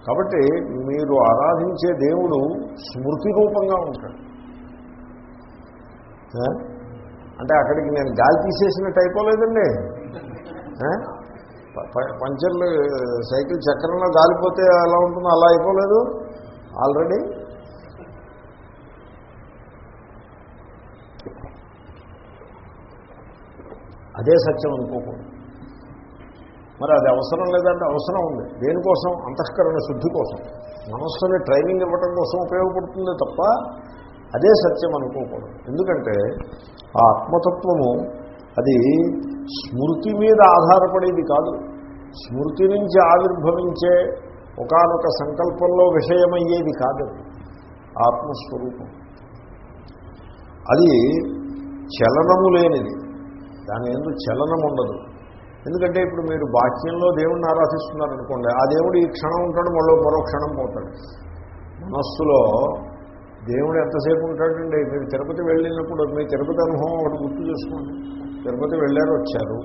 కాబట్టి మీరు ఆరాధించే దేవుడు స్మృతి రూపంగా ఉంటాడు. అంటే అక్కడికి నేను గాలి తీసేసినట్టు అయిపోలేదండి ప- పంచర్లు సైకిల్ చక్రంలో గాలిపోతే ఎలా ఉంటుందో అలా అయిపోలేదు. ఆల్రెడీ. అదే సత్యం అనుకోకూడదు. మరి అది అవసరం లేదంటే అవసరం ఉంది. దేనికోసం? అంతఃకరణ శుద్ధి కోసం. మనస్సుని ట్రైనింగ్ ఇవ్వటం కోసం ఉపయోగపడుతుంది తప్ప అదే సత్యం అనుకోకూడదు. ఎందుకంటే ఆ ఆత్మతత్వము అది స్మృతి మీద ఆధారపడేది కాదు. స్మృతి నుంచి ఆవిర్భవించే ఒకానొక సంకల్పంలో విషయమయ్యేది కాదు. ఆత్మస్వరూపం. అది చలనము లేనిది. దాని ఎందుకు చలనం ఉండదు. ఎందుకంటే ఇప్పుడు మీరు బాహ్యంలో దేవుణ్ణి ఆరాధిస్తున్నారనుకోండి ఆ దేవుడు ఈ క్షణం ఉంటాడు మళ్ళీ మరో క్షణం పోతాడు. మనస్సులో దేవుడు ఎంతసేపు ఉంటాడండి? మీరు తిరుపతి వెళ్ళినప్పుడు మీ తిరుపతి అనుభవం ఒకటి గుర్తు చేసుకోండి. తిరుపతి వెళ్ళారు వచ్చారు.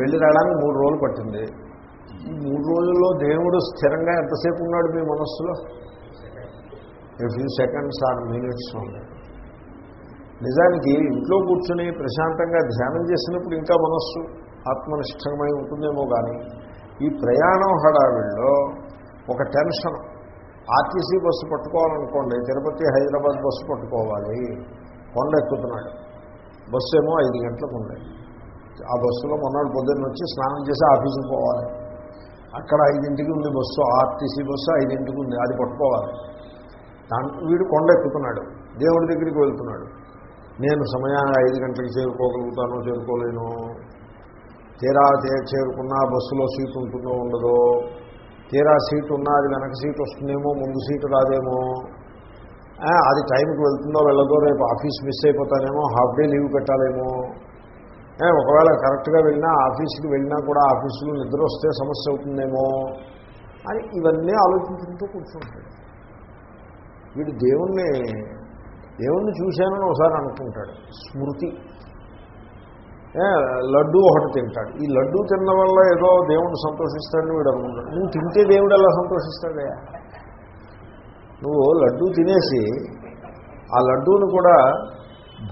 వెళ్ళి రావడానికి మూడు రోజులు పట్టింది. ఈ మూడు రోజుల్లో దేవుడు స్థిరంగా ఎంతసేపు ఉన్నాడు మీ మనస్సులో? ఫ్యూ సెకండ్స్ ఆర్ మినిట్స్ ఉన్నాడు నిజానికి ఇంట్లో కూర్చుని ప్రశాంతంగా ధ్యానం చేసినప్పుడు ఇంకా మనస్సు ఆత్మనిష్టమై ఉంటుందేమో కానీ ఈ ప్రయాణం హడావిడిలో ఒక టెన్షన్ ఆర్టీసీ బస్సు పట్టుకోవాలనుకోండి తిరుపతి హైదరాబాద్ బస్సు పట్టుకోవాలి కొండ ఎక్కుతున్నాడు బస్సు ఏమో ఐదు గంటలకు ఉంది ఆ బస్సులో మొన్నటి పొద్దున్న వచ్చి స్నానం చేసి ఆఫీసుకి పోవాలి. అక్కడ ఐదింటికి ఉంది బస్సు ఆర్టీసీ బస్సు ఐదింటికి ఉంది అది పట్టుకోవాలి. దాంట్లో వీడు కొండ ఎక్కుతున్నాడు దేవుడి దగ్గరికి వెళ్తున్నాడు. నేను సమయాన్ని ఐదు గంటలకు చేరుకోగలుగుతానో చేరుకోలేను తీరా చేరుకున్నా బస్సులో సీట్ ఉంటుందో ఉండదో తీరా సీట్ ఉన్నా అది వెనక సీట్ వస్తుందేమో ముందు సీటు రాదేమో. అది టైంకి వెళ్తుందో వెళ్ళదో రేపు ఆఫీస్ మిస్ అయిపోతానేమో హాఫ్ డే లీవ్ పెట్టాలేమో. ఒకవేళ కరెక్ట్గా వెళ్ళినా ఆఫీస్కి వెళ్ళినా కూడా ఆఫీసులో నిద్ర వస్తే సమస్య అవుతుందేమో. అని ఇవన్నీ ఆలోచించుకుంటూ కూర్చుంటాడు. వీడు దేవుణ్ణి దేవుణ్ణి చూశానని ఒకసారి అనుకుంటాడు. స్మృతి. లడ్డూ ఒకటి తింటాడు. ఈ లడ్డూ తిన్న వల్ల ఏదో దేవుడు సంతోషిస్తాడని వీడు అనుకుంటాడు. నువ్వు తింటే దేవుడు ఎలా సంతోషిస్తాడే నువ్వు లడ్డూ తినేసి ఆ లడ్డూను కూడా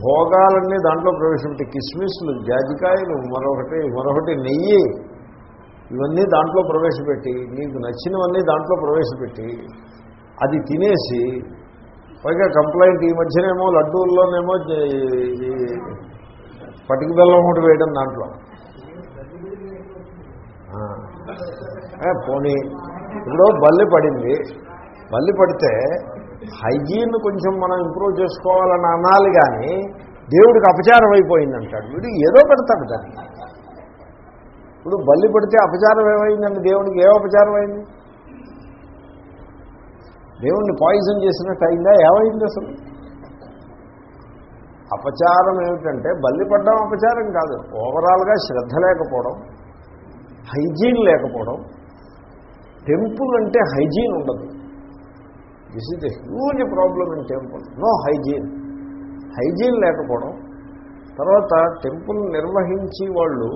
భోగాలన్నీ దాంట్లో ప్రవేశపెట్టి కిస్మిస్లు జాజికాయలు మరొకటి మరొకటి నెయ్యి ఇవన్నీ దాంట్లో ప్రవేశపెట్టి నీకు నచ్చినవన్నీ దాంట్లో ప్రవేశపెట్టి అది తినేసి పైగా కంప్లైంట్ ఈ మధ్యనేమో లడ్డూల్లోనేమో పటికి బెల్లం ఒకటి వేయడం దాంట్లో. ఏ, పోనీ. ఇప్పుడు బల్లి పడింది. బల్లి పడితే హైజీన్ కొంచెం మనం ఇంప్రూవ్ చేసుకోవాలని అనాలి కానీ దేవుడికి అపచారం అయిపోయింది అంటాడు. వీడు ఏదో పెడతాడు దాన్ని. ఇప్పుడు బల్లి పడితే అపచారం ఏమైందండి? దేవుడికి ఏ అపచారం అయింది? దేవుణ్ణి పాయిజన్ చేసినట్టు అయిందా? ఏమైంది అసలు? అపచారం ఏమిటంటే బల్లి పడ్డం అపచారం కాదు. ఓవరాల్గా శ్రద్ధ లేకపోవడం హైజీన్ లేకపోవడం టెంపుల్ అంటే హైజీన్ ఉండదు. This is the huge problem in temple no hygiene hygiene లేకపోవడం. తర్వాత టెంపుల్ నిర్వహించి వాళ్ళు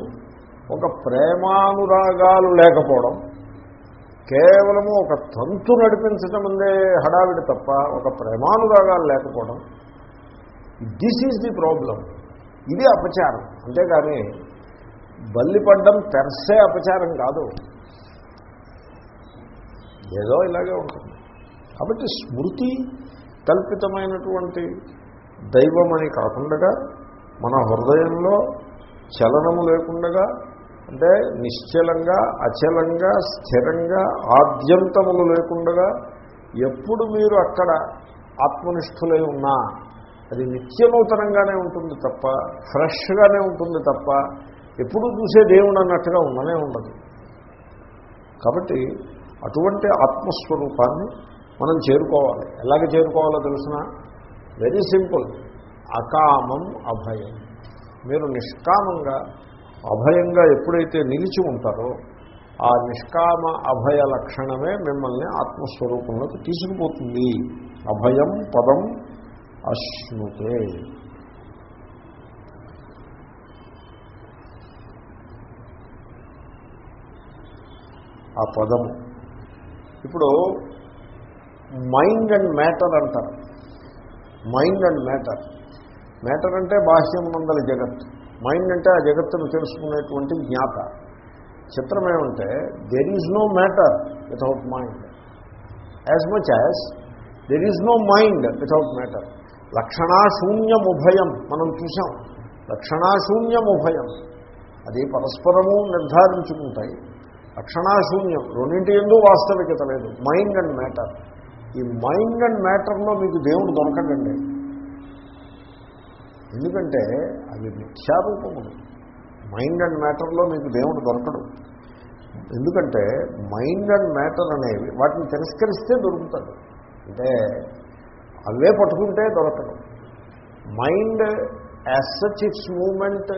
ఒక ప్రేమానురాగాలు లేకపోవడం. కేవలము ఒక తంతు నడిపించటం ఉందే హడావిడి తప్ప ఒక ప్రేమానురాగాలు లేకపోవడం. దిస్ ఈజ్ ది ప్రాబ్లం ఇది అపచారం. అంతేగాని బల్లి పడ్డం పెర్సే అపచారం కాదు. ఏదో ఇలాగే ఉంటుంది. కాబట్టి స్మృతి కల్పితమైనటువంటి దైవమని కాకుండా మన హృదయంలో చలనము లేకుండగా అంటే నిశ్చలంగా అచలంగా స్థిరంగా ఆద్యంతములు లేకుండగా ఎప్పుడు మీరు అక్కడ ఆత్మనిష్ఠులై ఉన్నా అది నిత్యనూతనంగానే ఉంటుంది తప్ప ఫ్రెష్గానే ఉంటుంది తప్ప ఎప్పుడు చూసే దేవుడు అన్నట్టుగా ఉండనే ఉండదు. కాబట్టి అటువంటి ఆత్మస్వరూపాన్ని మనం చేరుకోవాలి. ఎలాగ చేరుకోవాలో తెలిసిన? వెరీ సింపుల్ అకామం అభయం. మీరు నిష్కామంగా అభయంగా ఎప్పుడైతే నిలిచి ఉంటారో ఆ నిష్కామ అభయ లక్షణమే మిమ్మల్ని ఆత్మస్వరూపంలోకి తీసుకుపోతుంది. అభయం పదం అశ్నుతే. ఆ పదము ఇప్పుడు మైండ్ అండ్ మ్యాటర్ అంటారు. Mind and matter. మ్యాటర్ అంటే బాహ్యం మందల జగత్. మైండ్ అంటే ఆ జగత్తును తెలుసుకునేటువంటి జ్ఞాత. చిత్రం ఏమంటే there is no matter without mind as much as there is no mind without matter లక్షణాశూన్యముభయం. మనం చూసాం లక్షణాశూన్యముభయం. అది పరస్పరము నిర్ధారించుకుంటాయి. లక్షణాశూన్యం. రెండింటి ఎందు వాస్తవికత లేదు. Mind and matter. ఈ మైండ్ అండ్ మ్యాటర్లో మీకు దేవుడు దొరకడండి. ఎందుకంటే అవి మిథ్యారూపములు. మైండ్ అండ్ మ్యాటర్లో మీకు దేవుడు దొరకడు. ఎందుకంటే మైండ్ అండ్ మ్యాటర్ అనేవి వాటిని తిరస్కరిస్తే దొరుకుతాడు. అంటే అవే పట్టుకుంటే దొరకదు. Mind as such its movement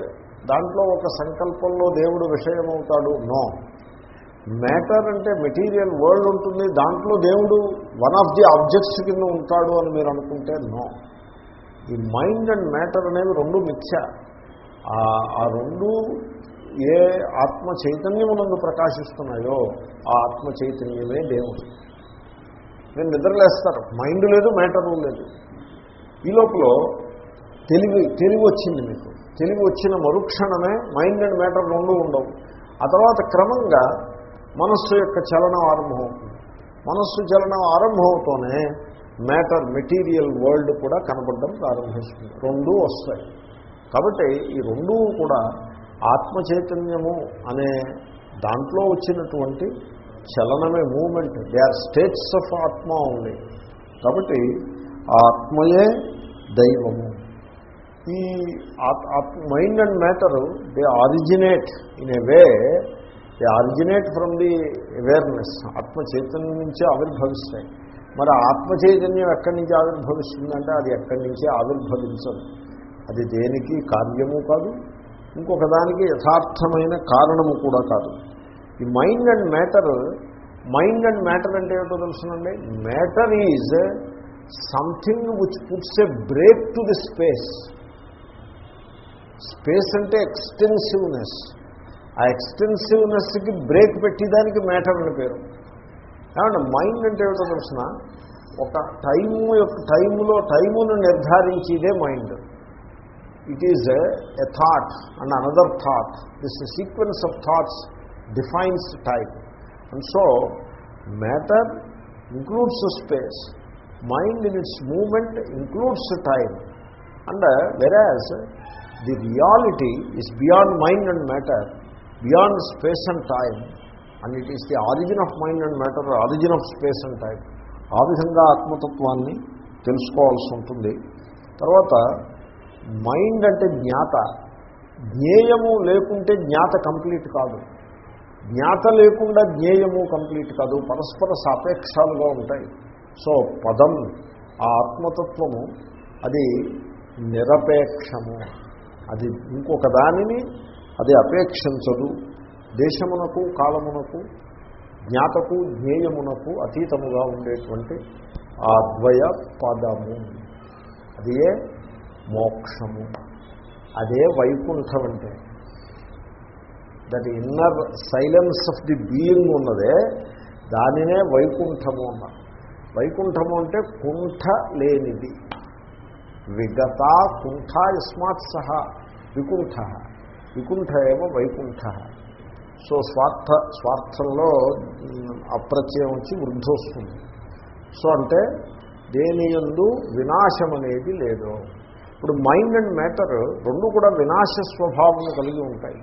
దాంట్లో ఒక సంకల్పంలో దేవుడు విషయమవుతాడు. నో మ్యాటర్ అంటే మెటీరియల్ వరల్డ్ ఉంటుంది దాంట్లో దేవుడు వన్ ఆఫ్ ది ఆబ్జెక్ట్స్ కింద ఉంటాడు అని మీరు అనుకుంటే నో ఈ మైండ్ అండ్ మ్యాటర్ అనేవి రెండు మిథ్య. ఆ- ఆ రెండు ఏ ఆత్మ చైతన్యమునందు ప్రకాశిస్తున్నాయో ఆ ఆత్మ చైతన్యమే దేవుడు. మీరు నిద్రలేస్తారు మైండ్ లేదు మ్యాటరు లేదు. ఈ లోపల తెలివి తెలివి వచ్చింది మీకు. తెలివి వచ్చిన మరుక్షణమే మైండ్ అండ్ మ్యాటర్ రెండు ఉండవు. ఆ తర్వాత క్రమంగా మనస్సు యొక్క చలనం ఆరంభమవుతుంది. మనస్సు చలనం ఆరంభమవుతూనే మ్యాటర్ మెటీరియల్ వరల్డ్ కూడా కనపడడం ప్రారంభిస్తుంది. రెండూ వస్తాయి. కాబట్టి ఈ రెండూ కూడా ఆత్మ చైతన్యము అనే దాంట్లో వచ్చినటువంటి చలనమే movement. They are states of ఆత్మ ఉంది కాబట్టి ఆ ఆత్మయే దైవము. ఈ mind and matter they originate in a way they originate from the awareness ఆత్మ చైతన్యం నుంచే ఆవిర్భవిస్తాయి. మరి ఆత్మ చైతన్యం ఎక్కడి నుంచి ఆవిర్భవిస్తుందంటే అది ఎక్కడి నుంచే ఆవిర్భవించదు. అది దేనికి కార్యము కాదు. ఇంకొక దానికి యథార్థమైన కారణము కూడా కాదు. ఈ mind and matter mind and matter అంటే ఏమిటో తెలుసునండి? Matter is something which puts a break to the space space అంటే ఎక్స్టెన్సివ్నెస్ ఆ ఎక్స్టెన్సివ్నెస్కి బ్రేక్ పెట్టేదానికి మ్యాటర్ అని పేరు. కాబట్టి మైండ్ అంటే ఏమిటో తెలిసిన? ఒక టైము యొక్క టైములో టైమును నిర్ధారించేదే mind. It is a thought and another thought this sequence of thoughts defines time and so matter includes space mind in its movement includes time and whereas the reality is beyond mind and matter beyond space and time and it is the origin of mind and matter origin of space and time ఆ విధంగా ఆత్మతత్వాన్ని తెలుసుకోవాల్సి ఉంటుంది. తర్వాత mind అంటే జ్ఞాత. జ్ఞేయము లేకుంటే జ్ఞాత కంప్లీట్ కాదు. జ్ఞాత లేకుండా జ్ఞేయము కంప్లీట్ కాదు పరస్పర సాపేక్షాలుగా ఉంటాయి. సో పదం ఆ ఆత్మతత్వము అది నిరపేక్షము. అది ఇంకొక దానిని అది అపేక్షించదు. దేశమునకు కాలమునకు జ్ఞాతకు జ్ఞేయమునకు అతీతముగా ఉండేటువంటి ఆ ద్వయ పదము. అదే మోక్షము. అదే వైకుంఠం అంటే. That inner silence of the being ఉన్నదే దానినే వైకుంఠము అన్నారు వైకుంఠము అంటే కుంఠ లేనిది. విగత కుంఠ యస్మాత్ సహ వికుంఠ. వికుంఠ ఏమో వైకుంఠ. సో స్వార్థ స్వార్థంలో అప్రత్యయం వచ్చి వృద్ధి వస్తుంది సో అంటే దేని ఎందు వినాశం అనేది లేదు. ఇప్పుడు మైండ్ అండ్ మ్యాటర్ రెండు కూడా వినాశ స్వభావం కలిగి ఉంటాయి.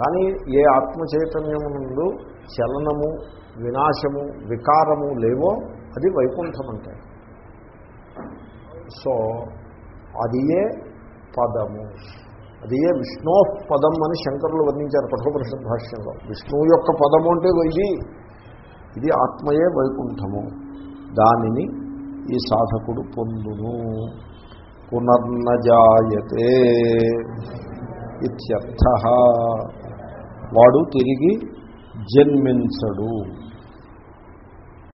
కానీ ఏ ఆత్మ చైతన్యము చలనము వినాశము వికారము లేవో అది వైకుంఠం అంటే సో అదియే పదము. అదియే విష్ణో పదం అని శంకరులు వర్ణించారు కఠోపనిషత్ భాష్యంలో. విష్ణువు యొక్క పదము అంటే ఇది. ఇది ఆత్మయే వైకుంఠము. దానిని ఈ సాధకుడు పొందును. పునర్నజాయతే. ఇత్యర్థ. వాడు తిరిగి జన్మించడు.